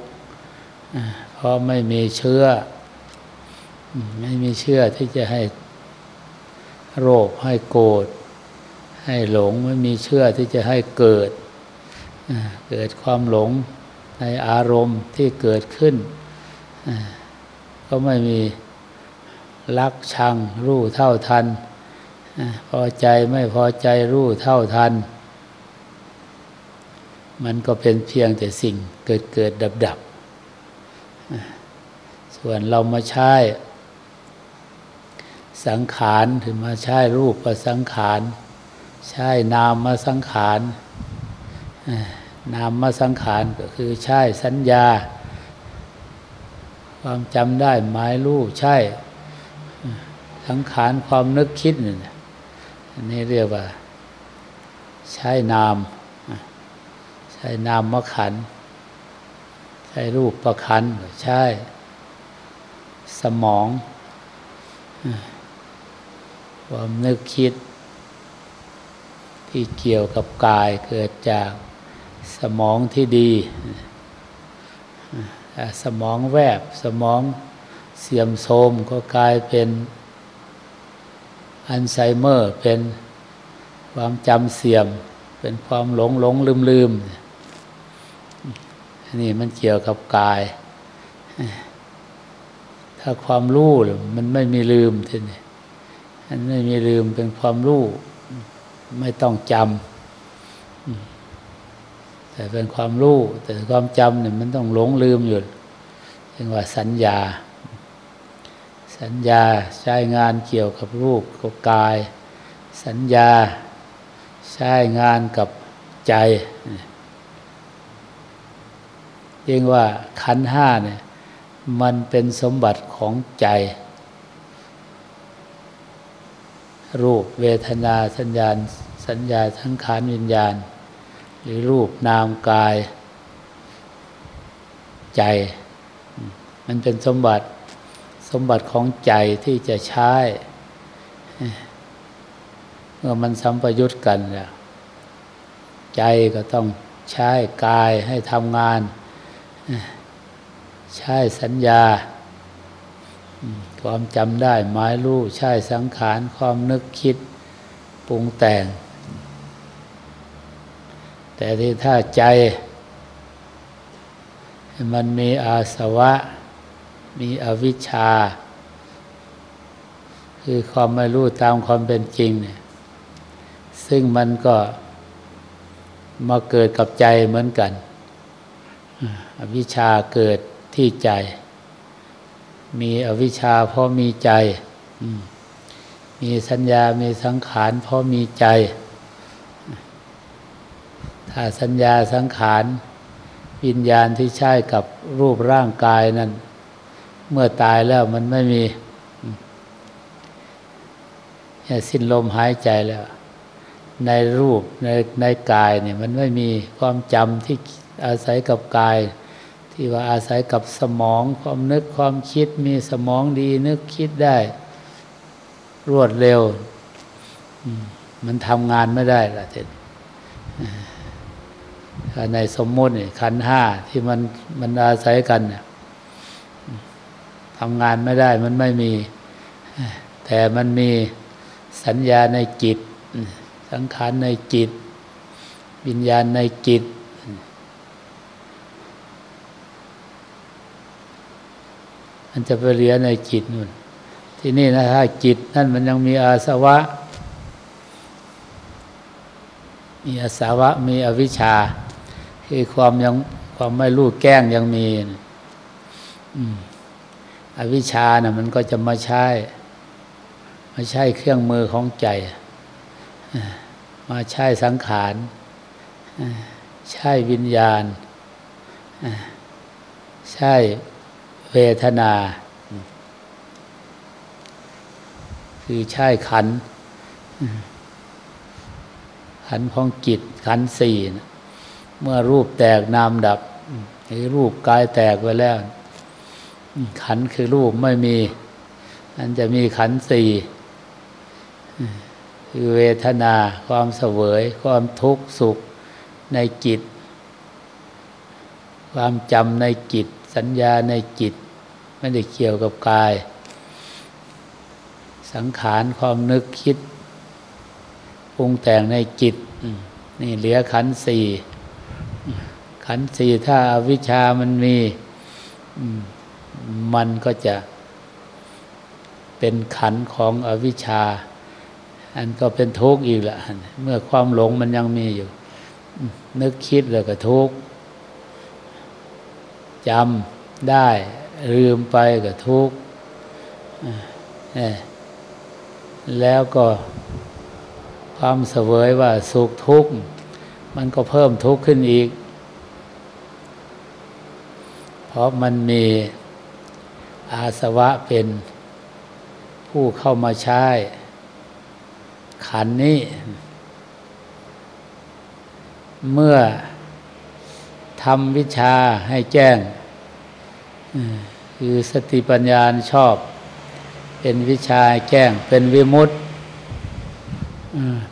เพราะไม่มีเชื้อ ไม่มีเชื่อที่จะให้โรคให้โกรธให้หลงไม่มีเชื่อที่จะให้เกิด เกิดความหลง ในอารมณ์ที่เกิดขึ้น ก็ไม่มีรักชังรู้เท่าทัน พอใจไม่พอใจรู้เท่าทัน มันก็เป็นเพียงแต่สิ่งเกิดเกิดดับดับ ส่วนเรามาใช้ สังขารถึงมาใช้รูปประสังขาร ใช้นามมาสังขาร นามมาสังขารก็คือใช้สัญญา ความจำได้หมายรู้ใช่ สังขารความนึกคิดนี่นนี้เรียกว่า ใช้นาม ใช้นามมขัน ใช้รูปประคันใช่ สมอง ความนึกคิด ที่เกี่ยวกับกายเกิดจาก สมองที่ดี สมองแวบ สมองเสื่อมโทรมก็กลายเป็นอัลไซเมอร์ เป็นความจำเสื่อม เป็นความหลงหลงลืมลืมนี่มันเกี่ยวกับกาย ถ้าความรู้มันไม่มีลืมทีนี้มันไม่มีลืมเป็นความรู้ ไม่ต้องจำ แต่เป็นความรู้แต่ความจำเนี่ยมันต้องหลงลืมอยู่เรียกว่าสัญญา สัญญาใช้งานเกี่ยวกับรูปกับกาย สัญญาใช้งานกับใจเรียกว่าขันห้าเนี่ยมันเป็นสมบัติของใจ รูปเวทนาสัญญาณ สัญญาทั้งขานวิญญาณ หรือรูปนามกาย ใจ มันเป็นสมบัติสมบัติของใจที่จะใช้เมื่อมันสัมปยุตกันเนี่ยใจก็ต้องใช้กายให้ทำงาน ใช่สัญญา ความจำได้หมายรู้ใช่สังขารความนึกคิดปรุงแต่ง แต่ที่ถ้าใจ มันมีอาสวะ มีอวิชชา คือความไม่รู้ตามความเป็นจริงเนี่ยซึ่งมันก็มาเกิดกับใจเหมือนกัน อวิชชาเกิดที่ใจ มีอวิชชาเพราะมีใจ มีสัญญา มีสังขารเพราะมีใจ ถ้าสัญญาสังขารวิญญาณที่ใช้กับรูปร่างกายนั้น เมื่อตายแล้วมันไม่มีสิ้นลมหายใจแล้ว ในรูปในในกายเนี่ยมันไม่มีความจำที่อาศัยกับกาย ที่ว่าอาศัยกับสมองความนึกความคิดมีสมองดีนึกคิดได้ รวดเร็ว มันทำงานไม่ได้ละเจน ในสมมุติขันห้าที่มันมันอาศัยกันเนี่ยทำงานไม่ได้มันไม่มี แต่มันมีสัญญาในจิต สังขารในจิต วิญญาณในจิต มันจะไปเรียนในจิตนู่นที่นี่นะถ้าจิตนั่นมันยังมีอาสวะมีอาสวะมีอวิชชา คือความยังความไม่รู้แก้งยังมีอวิชชานะ่ะ มันก็จะมาใช้มาใช้เครื่องมือของใจ มาใช้สังขารใช้วิญญาณใช้เวทนา คือใช้ขัน ขันของจิตขันสี่ เมื่อรูปแตกนามดับหรือรูปกายแตกไปแล้ว ขันคือรูปไม่มีมันจะมีขันสี่คือเวทนาความเสวย ความทุกข์สุขในจิต ความจำในจิต สัญญาในจิต ไม่ได้เกี่ยวกับกาย สังขารความนึกคิดปรุงแต่งในจิต นี่เหลือขันสี่ ขันสี่ถ้าอาวิชามันมีมันก็จะเป็นขันของอวิชชา อันก็เป็นทุกข์อีกละเมื่อความหลงมันยังมีอยู่ นึกคิดแล้วก็ทุกข์จำได้ ลืมไปก็ทุกข์แล้วก็ความเสวยว่าสุขทุกข์ มันก็เพิ่มทุกข์ขึ้นอีก เพราะมันมีอาสวะเป็นผู้เข้ามาใช้ ขันนี้ เมื่อทำวิชาให้แจ้ง คือสติปัญญาชอบ เป็นวิชาแจ้งเป็นวิมุตติ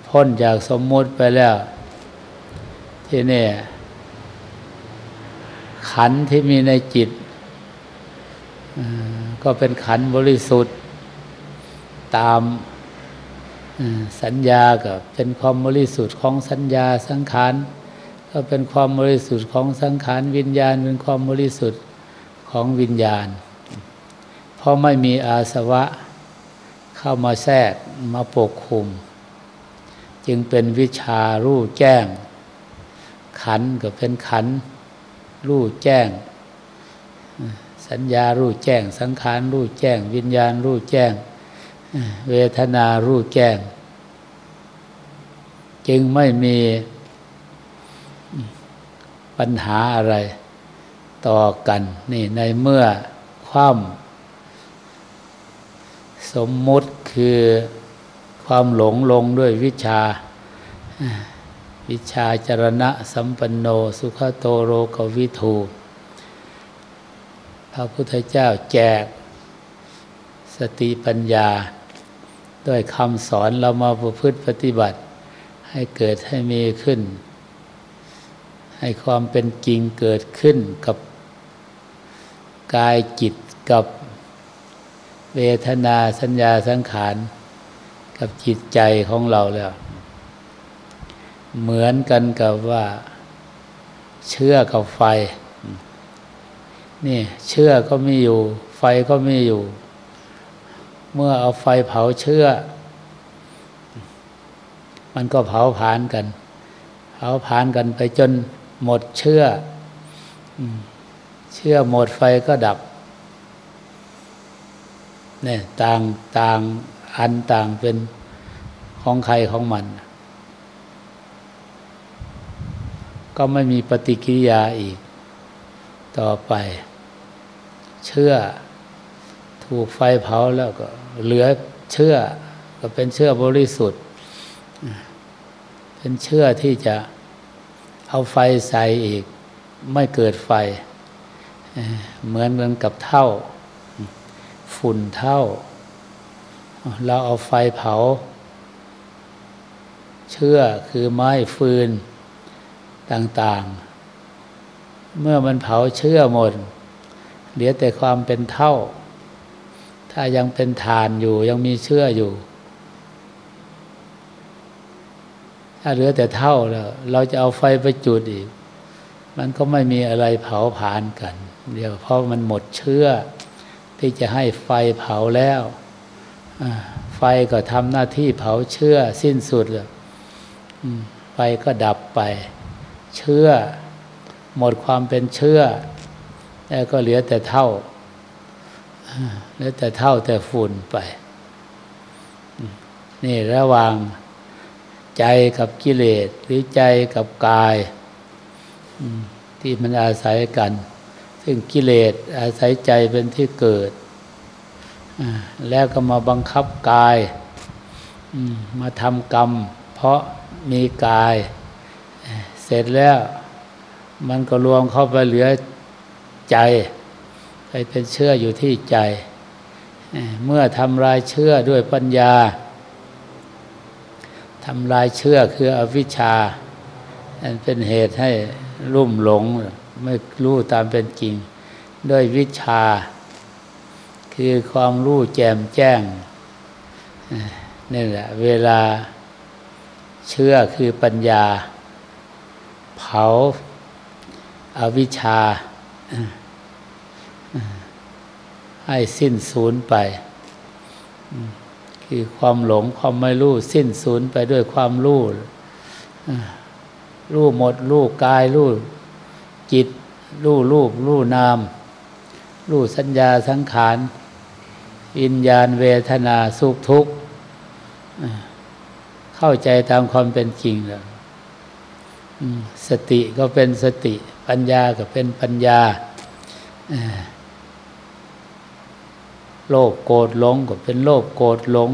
พ้นจากสมมุติไปแล้ว ที่นี่ ขันที่มีในจิต ก็เป็นขันบริสุทธิ์ ตามสัญญาก็เป็นความบริสุทธิ์ของสัญญาสังขารก็เป็นความบริสุทธิ์ของสังขารวิญญาณ เป็นความบริสุทธิ์ของวิญญาณ เพราะไม่มีอาสวะเข้ามาแทรกมาปกคุม จึงเป็นวิชารู้แจ้ง ขันก็เป็นขัน รู้แจ้ง สัญญารู้แจ้ง สังขารรู้แจ้ง วิญญาณรู้แจ้ง เวทนารู้แจ้ง จึงไม่มีปัญหาอะไรต่อกันนี่ในเมื่อความสมมุติคือความหลงลงด้วยวิชา วิชาจรณะสัมปันโนสุขโตโรกวิทูพระพุทธเจ้าแจก สติปัญญา ด้วยคำสอนเรามาประพฤติปฏิบัติ ให้เกิดให้มีขึ้น ให้ความเป็นจริงเกิดขึ้นกับกายจิตกับเวทนาสัญญาสังขาร กับจิตใจของเราแล้ว เหมือนกันกับว่าเชื่อกับไฟ นี่เชื่อก็มีอยู่ ไฟก็มีอยู่ เมื่อเอาไฟเผาเชื้อมันก็เผาผานกัน เผาผานกันไปจนหมดเชื้อเชื้อหมดไฟก็ดับเนี่ยต่างต่างอันต่างเป็นของใครของมัน ก็ไม่มีปฏิกิริยาอีก ต่อไป เชื่อ ถูกไฟเผาแล้วก็ เหลือเชื่อ ก็เป็นเชื่อบริสุทธิ์ เป็นเชื่อที่จะเอาไฟใส่อีก ไม่เกิดไฟ เหมือนกันกับเท่า ฝุ่นเท่า เราเอาไฟเผา เชื่อคือไม้ฟืน ต่างๆ เมื่อมันเผาเชื่อหมด เหลือแต่ความเป็นเท่า ถ้ายังเป็นฐานอยู่ยังมีเชื่ออยู่ ถ้าเหลือแต่เท่าแล้ว เราจะเอาไฟไปจุดอีก มันก็ไม่มีอะไรเผาผลาญกัน เดี๋ยวเพราะมันหมดเชื่อ ที่จะให้ไฟเผาแล้วไฟก็ทำหน้าที่เผาเชื่อสิ้นสุดแล้วไฟก็ดับไป เชื่อ หมดความเป็นเชื่อแล้วก็เหลือแต่เท่าเหลือแต่เท่าแต่ฝุ่นไป นี่ระหว่างใจกับกิเลสหรือใจกับกายที่มันอาศัยกัน ซึ่งกิเลสอาศัยใจเป็นที่เกิด แล้วก็มาบังคับกาย มาทำกรรม เพราะมีกาย ร็จแล้ว มันก็รวมเข้าไปเหลือใจ ไปเป็นเชื่ออยู่ที่ใจ เมื่อทำลายเชื่อด้วยปัญญาทำลายเชื่อคืออวิชชาอันเป็นเหตุให้รุ่มหลง ไม่รู้ตามเป็นจริง ด้วยวิชา คือความรู้แจ่มแจ้งนี่แหละเวลาเชื่อคือปัญญา เผาอาวิชชา ให้สิ้นสูญไป คือความหลงความไม่รู้ สิ้นสูญไปด้วยความรู้รู้หมดรู้กายรู้จิตรู้รูปรู้นามรู้สัญญาสังขารวิญญาณเวทนาสุขทุกข์ เข้าใจตามความเป็นจริงแล้ว สติก็เป็นสติ ปัญญาก็เป็นปัญญา โลภโกรธหลงก็เป็นโลภโกรธหลง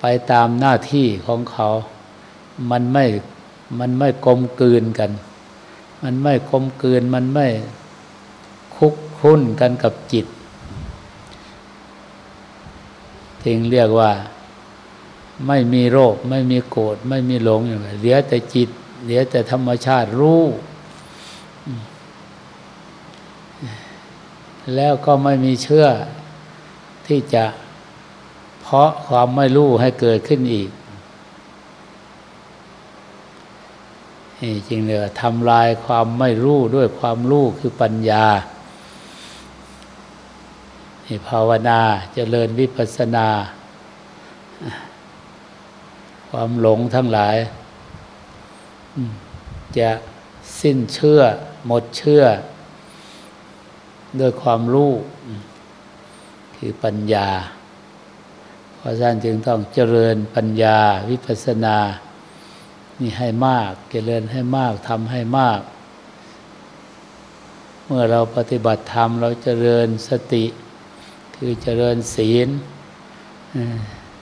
ไปตามหน้าที่ของเขา มันไม่ มันไม่กลมกลืนกัน มันไม่กลมกลืน มันไม่คุกคุ้นกันกับจิตถึงเรียกว่า ไม่มีโรค ไม่มีโกรธไม่มีหลงอย่างไรเหลือแต่จิต เหลือแต่ธรรมชาติรู้แล้วก็ไม่มีเชื่อที่จะเพราะความไม่รู้ให้เกิดขึ้นอีกนี่จริงเลยทำลายความไม่รู้ด้วยความรู้คือปัญญาภาวนาจเจริญวิปัสสนา ความหลงทั้งหลาย จะสิ้นเชื่อ หมดเชื่อ ด้วยความรู้คือปัญญา เพราะฉะนั้นจึงต้องเจริญปัญญาวิปัสสนา นี่ให้มาก เจริญให้มากทำให้มาก เมื่อเราปฏิบัติธรรม เราเจริญสติ คือเจริญศีล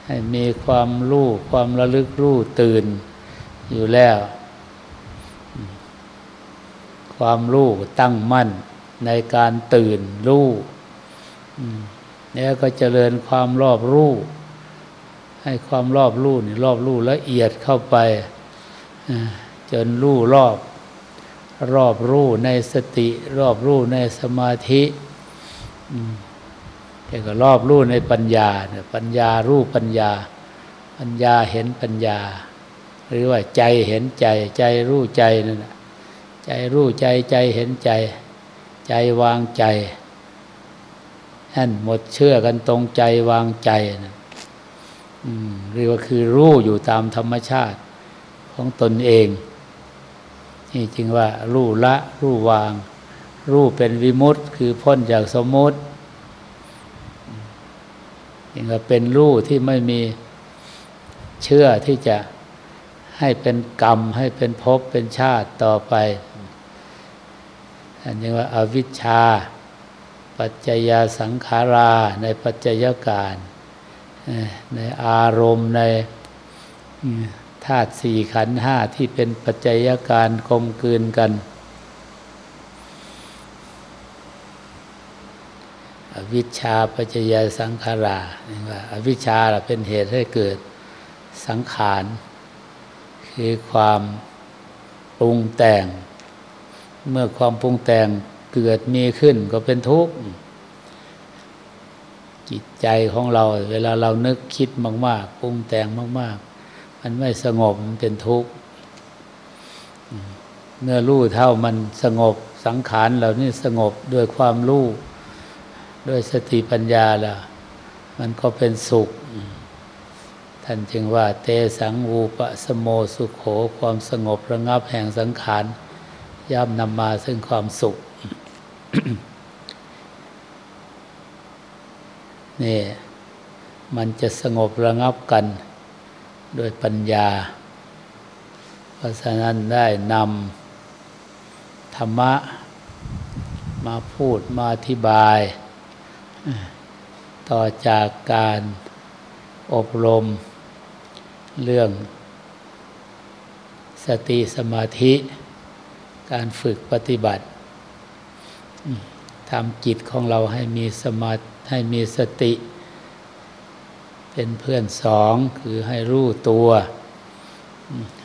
ให้มีความรู้ความระลึกรู้ตื่นอยู่แล้ว ความรู้ตั้งมั่นในการตื่นรู้แล้วก็เจริญความรอบรู้ ให้ความรอบรู้นี่รอบรู้ละเอียดเข้าไปจนรู้รอบ รอบรู้ในสติ รอบรู้ในสมาธิ แต่ก็รอบรู้ในปัญญา ปัญญารู้ปัญญา ปัญญาเห็นปัญญา หรือว่าใจเห็นใจ ใจรู้ใจนั่นใจรู้ใจใจเห็นใจ ใจวางใจนั่นหมดเชื่อกันตรงใจวางใจนะเรียกว่าคือรู้อยู่ตามธรรมชาติของตนเอง นี่จึงว่ารู้ละรู้วาง รู้เป็นวิมุตต์คือพ้นจากสมมติ ยังว่าเป็นรูที่ไม่มีเชื่อที่จะให้เป็นกรรมให้เป็นภพเป็นชาติต่อไป อันนี้ว่าอาวิชชา ปัจจยาสังขาราในปัจจัยการ ในอารมณ์ในธาตุสี่ขันห้าที่เป็นปัจจัยการกลมกลืนกัน อวิชชาปัจจยสังขาราว่าอวิชชาเป็นเหตุให้เกิดสังขาร คือความปรุงแต่ง เมื่อความปรุงแต่งเกิดมีขึ้นก็เป็นทุกข์ จิตใจของเรา เวลาเรานึกคิดมาก ๆ ปรุงแต่งมาก ๆ มันไม่สงบมันเป็นทุกข์เมื่อรู้เท่ามันสงบสังขารเหล่านี้สงบด้วยความรู้ ด้วยสติปัญญาล้วมันก็เป็นสุข ท่านจึงว่า เตสังวูปะสโมสุขโขความสงบระงับแห่งสังขารย่อมนำมาซึ่งความสุขนี่มันจะสงบระงับกันโดยปัญญา เพราะฉะนั้นได้นำธรรมะมาพูดมาอธิบาย ต่อจากการอบรม เรื่อง สติสมาธิ การฝึกปฏิบัติทำจิตของเราให้มีสมาให้มีสติ เป็นเพื่อนสองคือให้รู้ตัว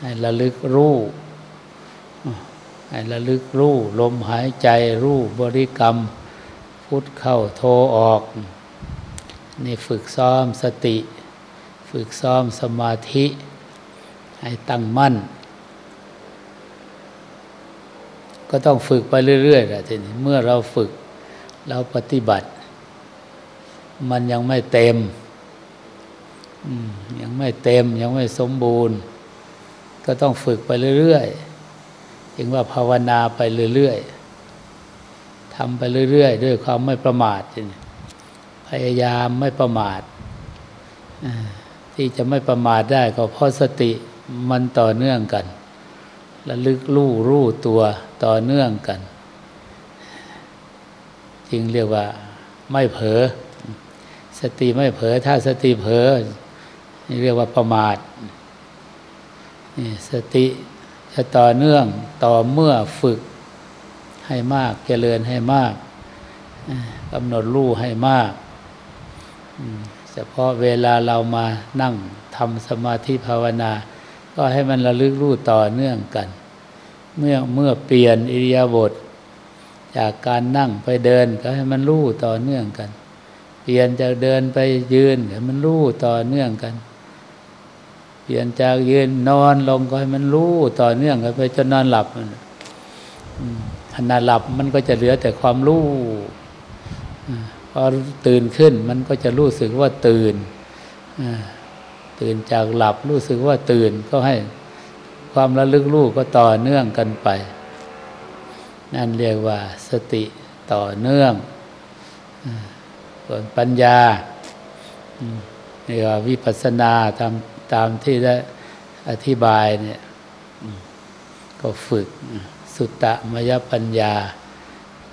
ให้ระลึกรู้ให้ระลึกรู้ ลมหายใจรู้บริกรรม พุทเข้าโทออก นี่ฝึกซ้อมสติ ฝึกซ้อมสมาธิ ให้ตั้งมั่น ก็ต้องฝึกไปเรื่อยๆแหละทีนี้เมื่อเราฝึกเราปฏิบัติ มันยังไม่เต็มยังไม่เต็มยังไม่สมบูรณ์ ก็ต้องฝึกไปเรื่อยๆจึงว่าภาวนาไปเรื่อยๆ ทำไปเรื่อยๆ ด้วยความไม่ประมาทพยายามไม่ประมาทที่จะไม่ประมาทได้ก็เพราะสติมันต่อเนื่องกันระลึกรู้รู้ตัวต่อเนื่องกัน จึงเรียกว่าไม่เผลอสติไม่เผลอถ้าสติเผลอนี่เรียกว่าประมาทนี่สติจะต่อเนื่องต่อเมื่อฝึก ให้มาก เจริญให้มากกำหนดรู้ให้มากเฉพาะเวลาเรามานั่งทำสมาธิภาวนา ก็ให้มันระลึกรู้ต่อเนื่องกัน เมื่อเมื่อเปลี่ยนอิริยาบถจากการนั่งไปเดินก็ให้มันรู้ต่อเนื่องกัน เปลี่ยนจากเดินไปยืนให้มันรู้ต่อเนื่องกัน เปลี่ยนจากยืนนอนลงก็ให้มันรู้ต่อเนื่องกันไปจนนอนหลับ ขณะหลับมันก็จะเหลือแต่ความรู้พอตื่นขึ้นมันก็จะรู้สึกว่าตื่นตื่นจากหลับรู้สึกว่าตื่นก็ให้ความระลึกรู้ก็ต่อเนื่องกันไป นั่นเรียกว่าสติต่อเนื่องส่วนปัญญาเรียกว่าวิปัสสนาตามตามที่ได้อธิบายเนี่ยก็ฝึก สุตตมยปัญญา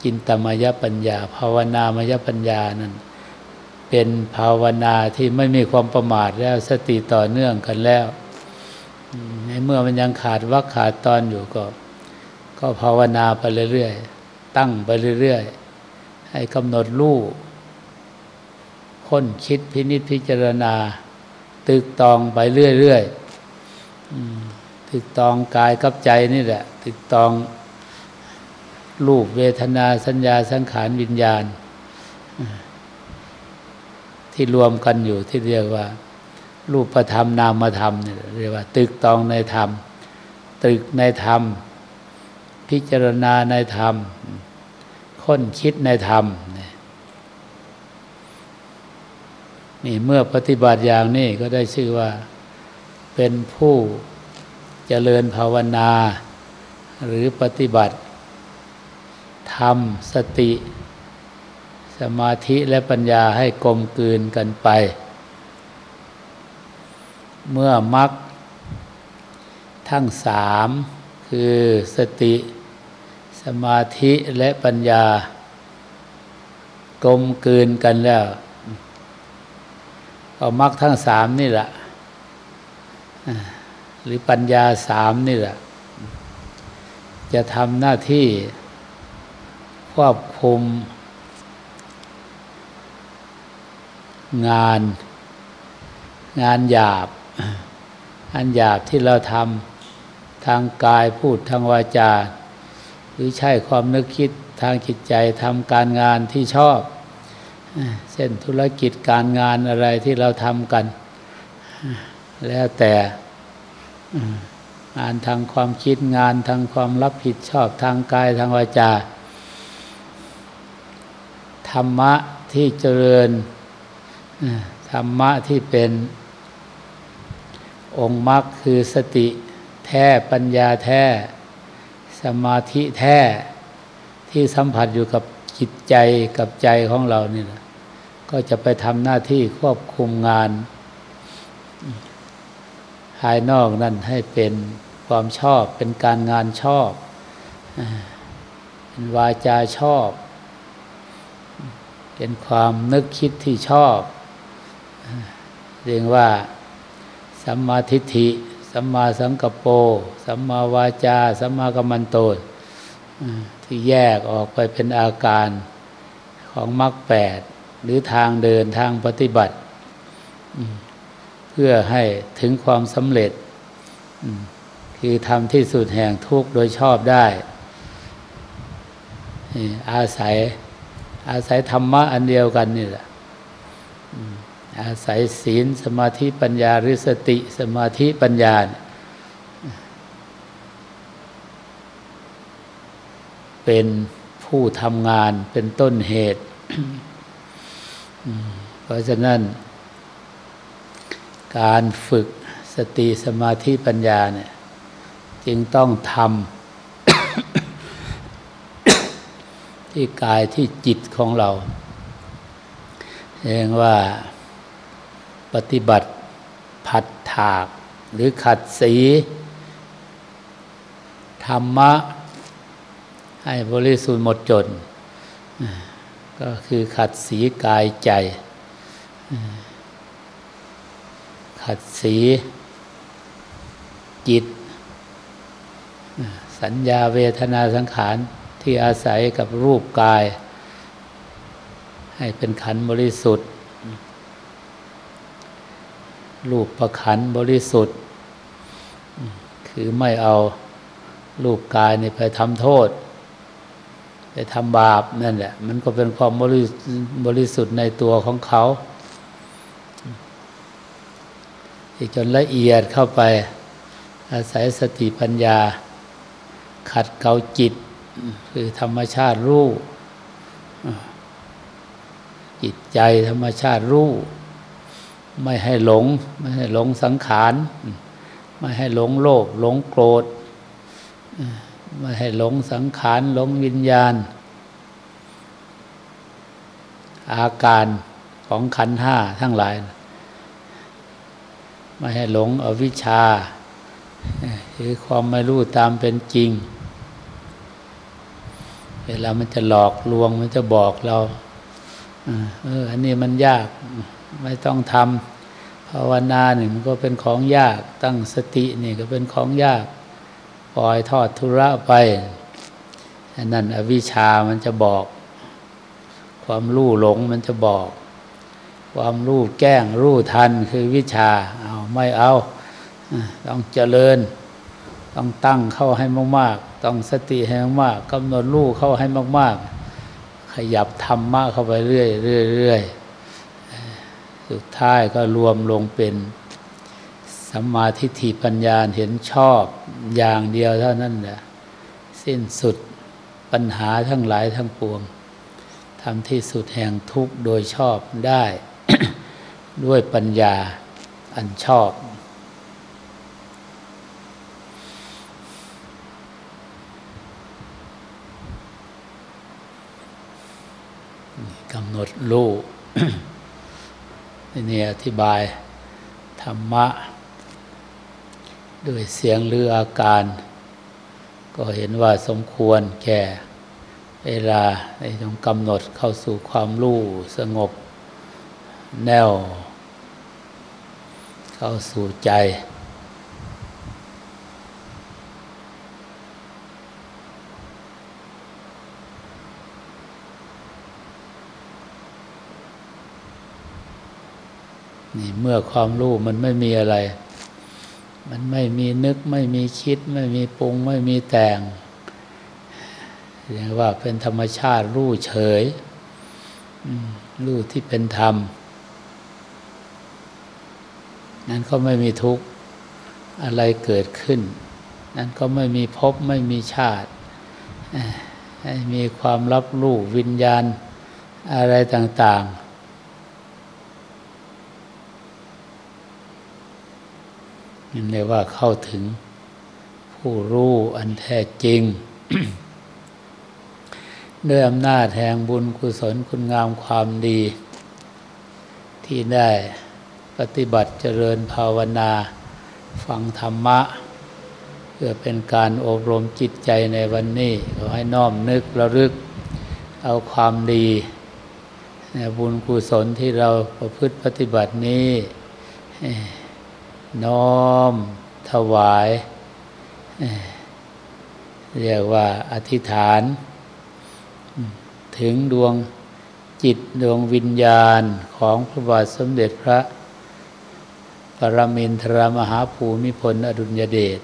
จินตมยปัญญา ภาวนามยปัญญานั้นเป็นภาวนาที่ไม่มีความประมาทแล้วสติต่อเนื่องกันแล้วในเมื่อมันยังขาดวักขาดตอนอยู่ก็ ก็ภาวนาไปเรื่อยๆตั้งไปเรื่อยๆให้กำหนดรู้ค้นคิดพินิจพิจารณา ตึกตองไปเรื่อยๆตึกตองกายกับใจนี่แหละ ตึกตองรูปเวทนาสัญญาสังขารวิญญาณ ที่รวมกันอยู่ที่เรียกว่า รูปธรรมนามธรรมเนี่ยเรียกว่า ตึกตองในธรรม ตึกในธรรม พิจารณาในธรรม ค้นคิดในธรรมนี่เมื่อปฏิบัติอย่างนี้ก็ได้ชื่อว่าเป็นผู้เจริญภาวนา หรือปฏิบัติทำสติ สมาธิและปัญญาให้กลมกลืนกันไป เมื่อมรรคทั้งสามคือสติ สมาธิและปัญญากลมกลืนกันแล้วก็มรรคทั้งสามนี่แหละหรือปัญญาสามนี่แหละ จะทำหน้าที่ควบคุม งาน งานหยาบอันหยาบที่เราทำทางกายพูดทางวาจา หรือใช้ความนึกคิดทางจิตใจทำการงานที่ชอบเช่นธุรกิจการงานอะไรที่เราทำกัน แล้วแต่ งานทางความคิดงานทางความรับผิดชอบทางกายทางวาจา ธรรมะที่เจริญธรรมะที่เป็นองค์มรรคคือสติแท้ปัญญาแท้ สมาธิแท้ที่สัมผัสอยู่กับจิตใจกับใจของเรานี่นะก็จะไปทำหน้าที่ควบคุมงาน ภายนอกนั่นให้เป็น ความชอบ เป็นการงานชอบเป็นวาจาชอบ เป็นความนึกคิดที่ชอบ เรียกว่า สัมมาทิฏฐิ สัมมาสังกปรสัมมาวาจา สัมมากัมมันโตที่แยกออกไปเป็นอาการของมรรคแปดหรือทางเดินทางปฏิบัติ เพื่อให้ถึงความสำเร็จ คือทำที่สุดแห่งทุกข์โดยชอบได้อาศัยอาศัยธรรมะอันเดียวกันนี่แหละอาศัยศีลสมาธิปัญญาหรือสติสมาธิปัญญา เป็นผู้ทำงานเป็นต้นเหตุ เพราะฉะนั้น การฝึกสติสมาธิปัญญาเนี่ย จึงต้องทำที่กายที่จิตของเราเองว่าปฏิบัติผัดถากหรือขัดสี ธรรมะ ให้บริสุทธิ์หมดจด ก็คือขัดสีกายใจ ขัดสีจิต สัญญาเวทนาสังขารที่อาศัยกับรูปกาย ให้เป็นขันบริสุทธิ์ รูปประขันบริสุทธิ์ คือไม่เอารูปกายนี่ไปทำโทษ ไปทำบาปนั่นแหละ มันก็เป็นความบริบริสุทธิ์ในตัวของเขาจนละเอียดเข้าไปอาศัยสติปัญญา ขัดเกลาจิต คือธรรมชาติรู้จิตใจธรรมชาติรู้ ไม่ให้หลง ไม่ให้หลงสังขาร ไม่ให้หลงโลภหลงโกรธ ไม่ให้หลงสังขารหลงวิญญาณ อาการของขันห้าทั้งหลาย ไม่ให้หลงอวิชชา คือความไม่รู้ตามเป็นจริง เวลามันจะหลอกลวงมันจะบอกเราเอออันนี้มันยากไม่ต้องทำภาวนาหนึ่งมันก็เป็นของยาก ตั้งสตินี่ก็เป็นของยาก ปล่อยทอดทุระไปอันนั้นอวิชามันจะบอก ความรู้หลงมันจะบอก ความรู้แก้งรู้ทันคือวิชาเอาไม่เอา ต้องเจริญ ต้องตั้งเข้าให้มาก ๆ ต้องสติให้มากๆกำหนดรู้เข้าให้มาก ๆ ขยับธรรมะเข้าไปเรื่อยเรื่อยสุดท้ายก็รวมลงเป็นสัมมาทิฏฐิปัญญาเห็นชอบอย่างเดียวเท่านั้นแหละสิ้นสุดปัญหาทั้งหลายทั้งปวงทำที่สุดแห่งทุกข์โดยชอบได้ ด้วยปัญญาอันชอบ กำหนดรู้นี่อธิบายธรรมะ ด้วยเสียงหรืออาการ ก็เห็นว่าสมควรแก่เวลาในต้องกำหนดเข้าสู่ความรู้สงบแน่วเข้าสู่ใจ นี่เมื่อความรู้มันไม่มีอะไร มันไม่มีนึกไม่มีคิด ไม่มีปรุง ไม่มีแต่งเรียกว่าเป็นธรรมชาติรู้เฉยรู้ที่เป็นธรรม นั้นก็ไม่มีทุกข์อะไรเกิดขึ้น นั้นก็ไม่มีภพไม่มีชาติมีความรับรู้วิญญาณอะไรต่าง ๆ นี่เรียกว่าเข้าถึงผู้รู้อันแท้จริง ด้วยอำนาจแห่งบุญกุศลคุณงามความดี ที่ได้ปฏิบัติเจริญภาวนา ฟังธรรมะ เพื่อเป็นการอบรมจิตใจในวันนี้ขอให้น้อมนึกระลึก เอาความดีบุญกุศลที่เราประพฤติปฏิบัตินี้ น้อม ถวาย เรียกว่าอธิษฐาน ถึงดวงจิตดวงวิญญาณของพระบาทสมเด็จพระปรมินทรมหาภูมิพลอดุลยเดช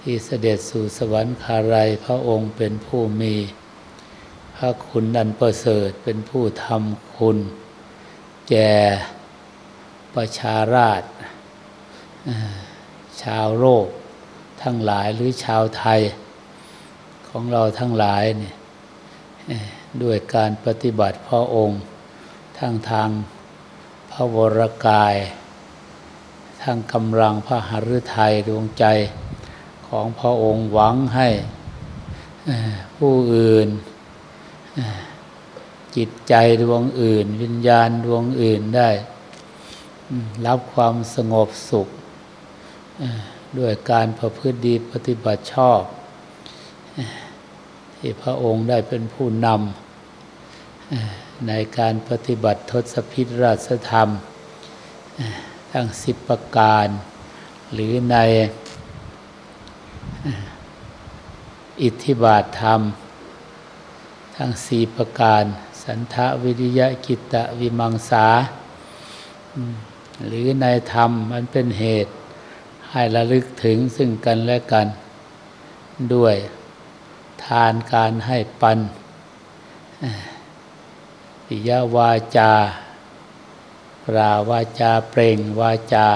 ที่เสด็จสู่สวรรคาลัยพระองค์เป็นผู้มี พระคุณอันประเสริฐเป็นผู้ทำคุณ แก่ประชาราช ชาวโลกทั้งหลายหรือชาวไทยของเราทั้งหลายเนี่ยด้วยการปฏิบัติพระองค์ทั้งทางพระวรกาย ทั้งกำลังพระหฤทัยดวงใจของพระองค์หวังให้ผู้อื่นจิตใจดวงอื่น วิญญาณดวงอื่นได้ รับความสงบสุข ด้วยการประพฤติดีปฏิบัติชอบ ที่พระองค์ได้เป็นผู้นำในการปฏิบัติทศพิธราชธรรม ทั้งสิบประการ หรือในอิทธิบาทธรรม ทั้งสี่ประการ สันทะวิริยะกิตตะวิมังสา หรือในธรรมมันเป็นเหตุ ให้ระลึกถึงซึ่งกันและกัน ด้วยทานการให้ปันปิยวาจาปราวาจาเปล่งวาจา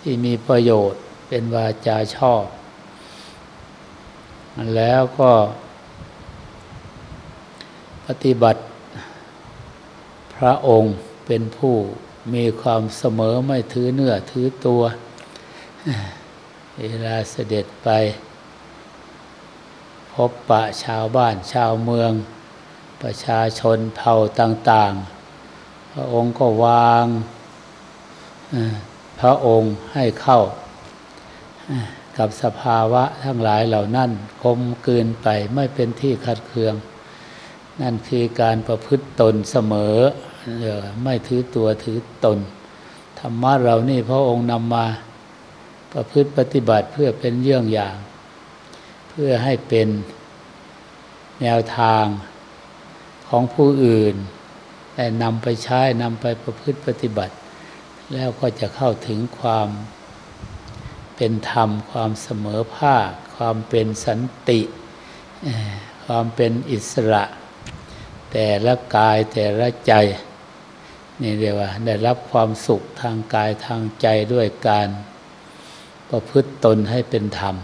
ที่มีประโยชน์เป็นวาจาชอบ แล้วก็ปฏิบัติพระองค์เป็นผู้มีความเสมอไม่ถือเนื้อถือตัว เวลาเสด็จไป พบปะชาวบ้านชาวเมือง ประชาชนเผ่าต่าง ๆ พระองค์ก็วางพระองค์ให้เข้ากับสภาวะทั้งหลายเหล่านั้นคมกืนไปไม่เป็นที่ขัดเคือง นั่นคือการประพฤติตนเสมอไม่ถือตัวถือตน ธรรมะเรานี่พระองค์นำมา ประพฤติปฏิบัติเพื่อเป็นเยี่ยงอย่าง เพื่อให้เป็นแนวทางของผู้อื่นแต่นำไปใช้นำไปประพฤติปฏิบัติ แล้วก็จะเข้าถึงความเป็นธรรม ความเสมอภาค ความเป็นสันติ ความเป็นอิสระ แต่ละกายแต่ละใจนี่เรียกว่าได้รับความสุขทางกายทางใจด้วยการ ประพฤติตนให้เป็นธรรม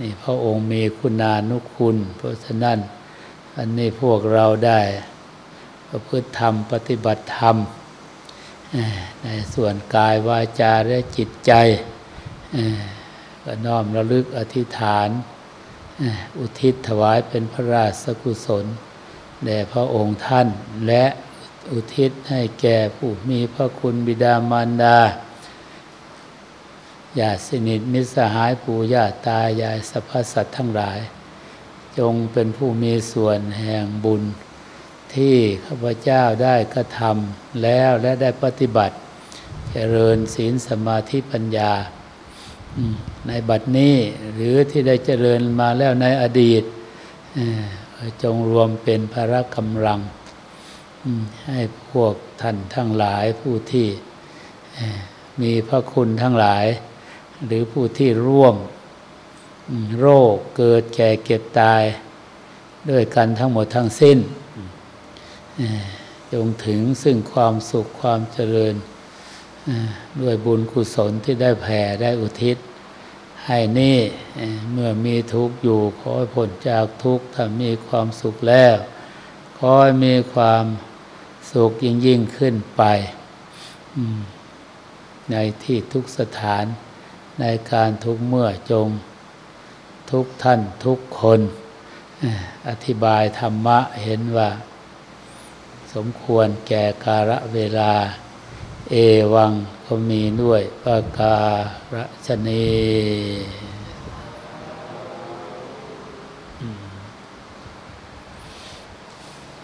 นี่พระองค์มีคุณานุคุณ เพราะฉะนั้นอันนี้พวกเราได้ประพฤติธรรม ปฏิบัติธรรม ในส่วนกายวาจาและจิตใจก็น้อมระลึกอธิษฐาน อุทิศถวายเป็นพระราชกุศลแด่พระองค์ท่านและอุทิศให้แก่ผู้มีพระคุณบิดามารดา ญาติสนิทมิตรสหายปู่ย่าตายายสรรพสัตว์ทั้งหลาย จงเป็นผู้มีส่วนแห่งบุญ ที่ข้าพเจ้าได้กระทำแล้วและได้ปฏิบัติ เจริญศีลสมาธิปัญญา ในบัดนี้หรือที่ได้เจริญมาแล้วในอดีต จงรวมเป็นพระกำลัง ให้พวกท่านทั้งหลายผู้ที่มีพระคุณทั้งหลาย หรือผู้ที่ร่วมโรคเกิดแก่เก็บตาย ด้วยกันทั้งหมดทั้งสิ้นจงถึงซึ่งความสุขความเจริญด้วยบุญกุศลที่ได้แผ่ได้อุทิศ ให้นี่เมื่อมีทุกข์อยู่ขอให้พ้นจากทุกข์ถ้ามีความสุขแล้ว ขอให้มีความสุขยิ่งยิ่งขึ้นไปในที่ทุกสถาน ในการทุกเมื่อจงทุกท่านทุกคน อธิบายธรรมะเห็นว่า สมควรแก่กาลเวลา เอวังก็มีด้วยประการชนี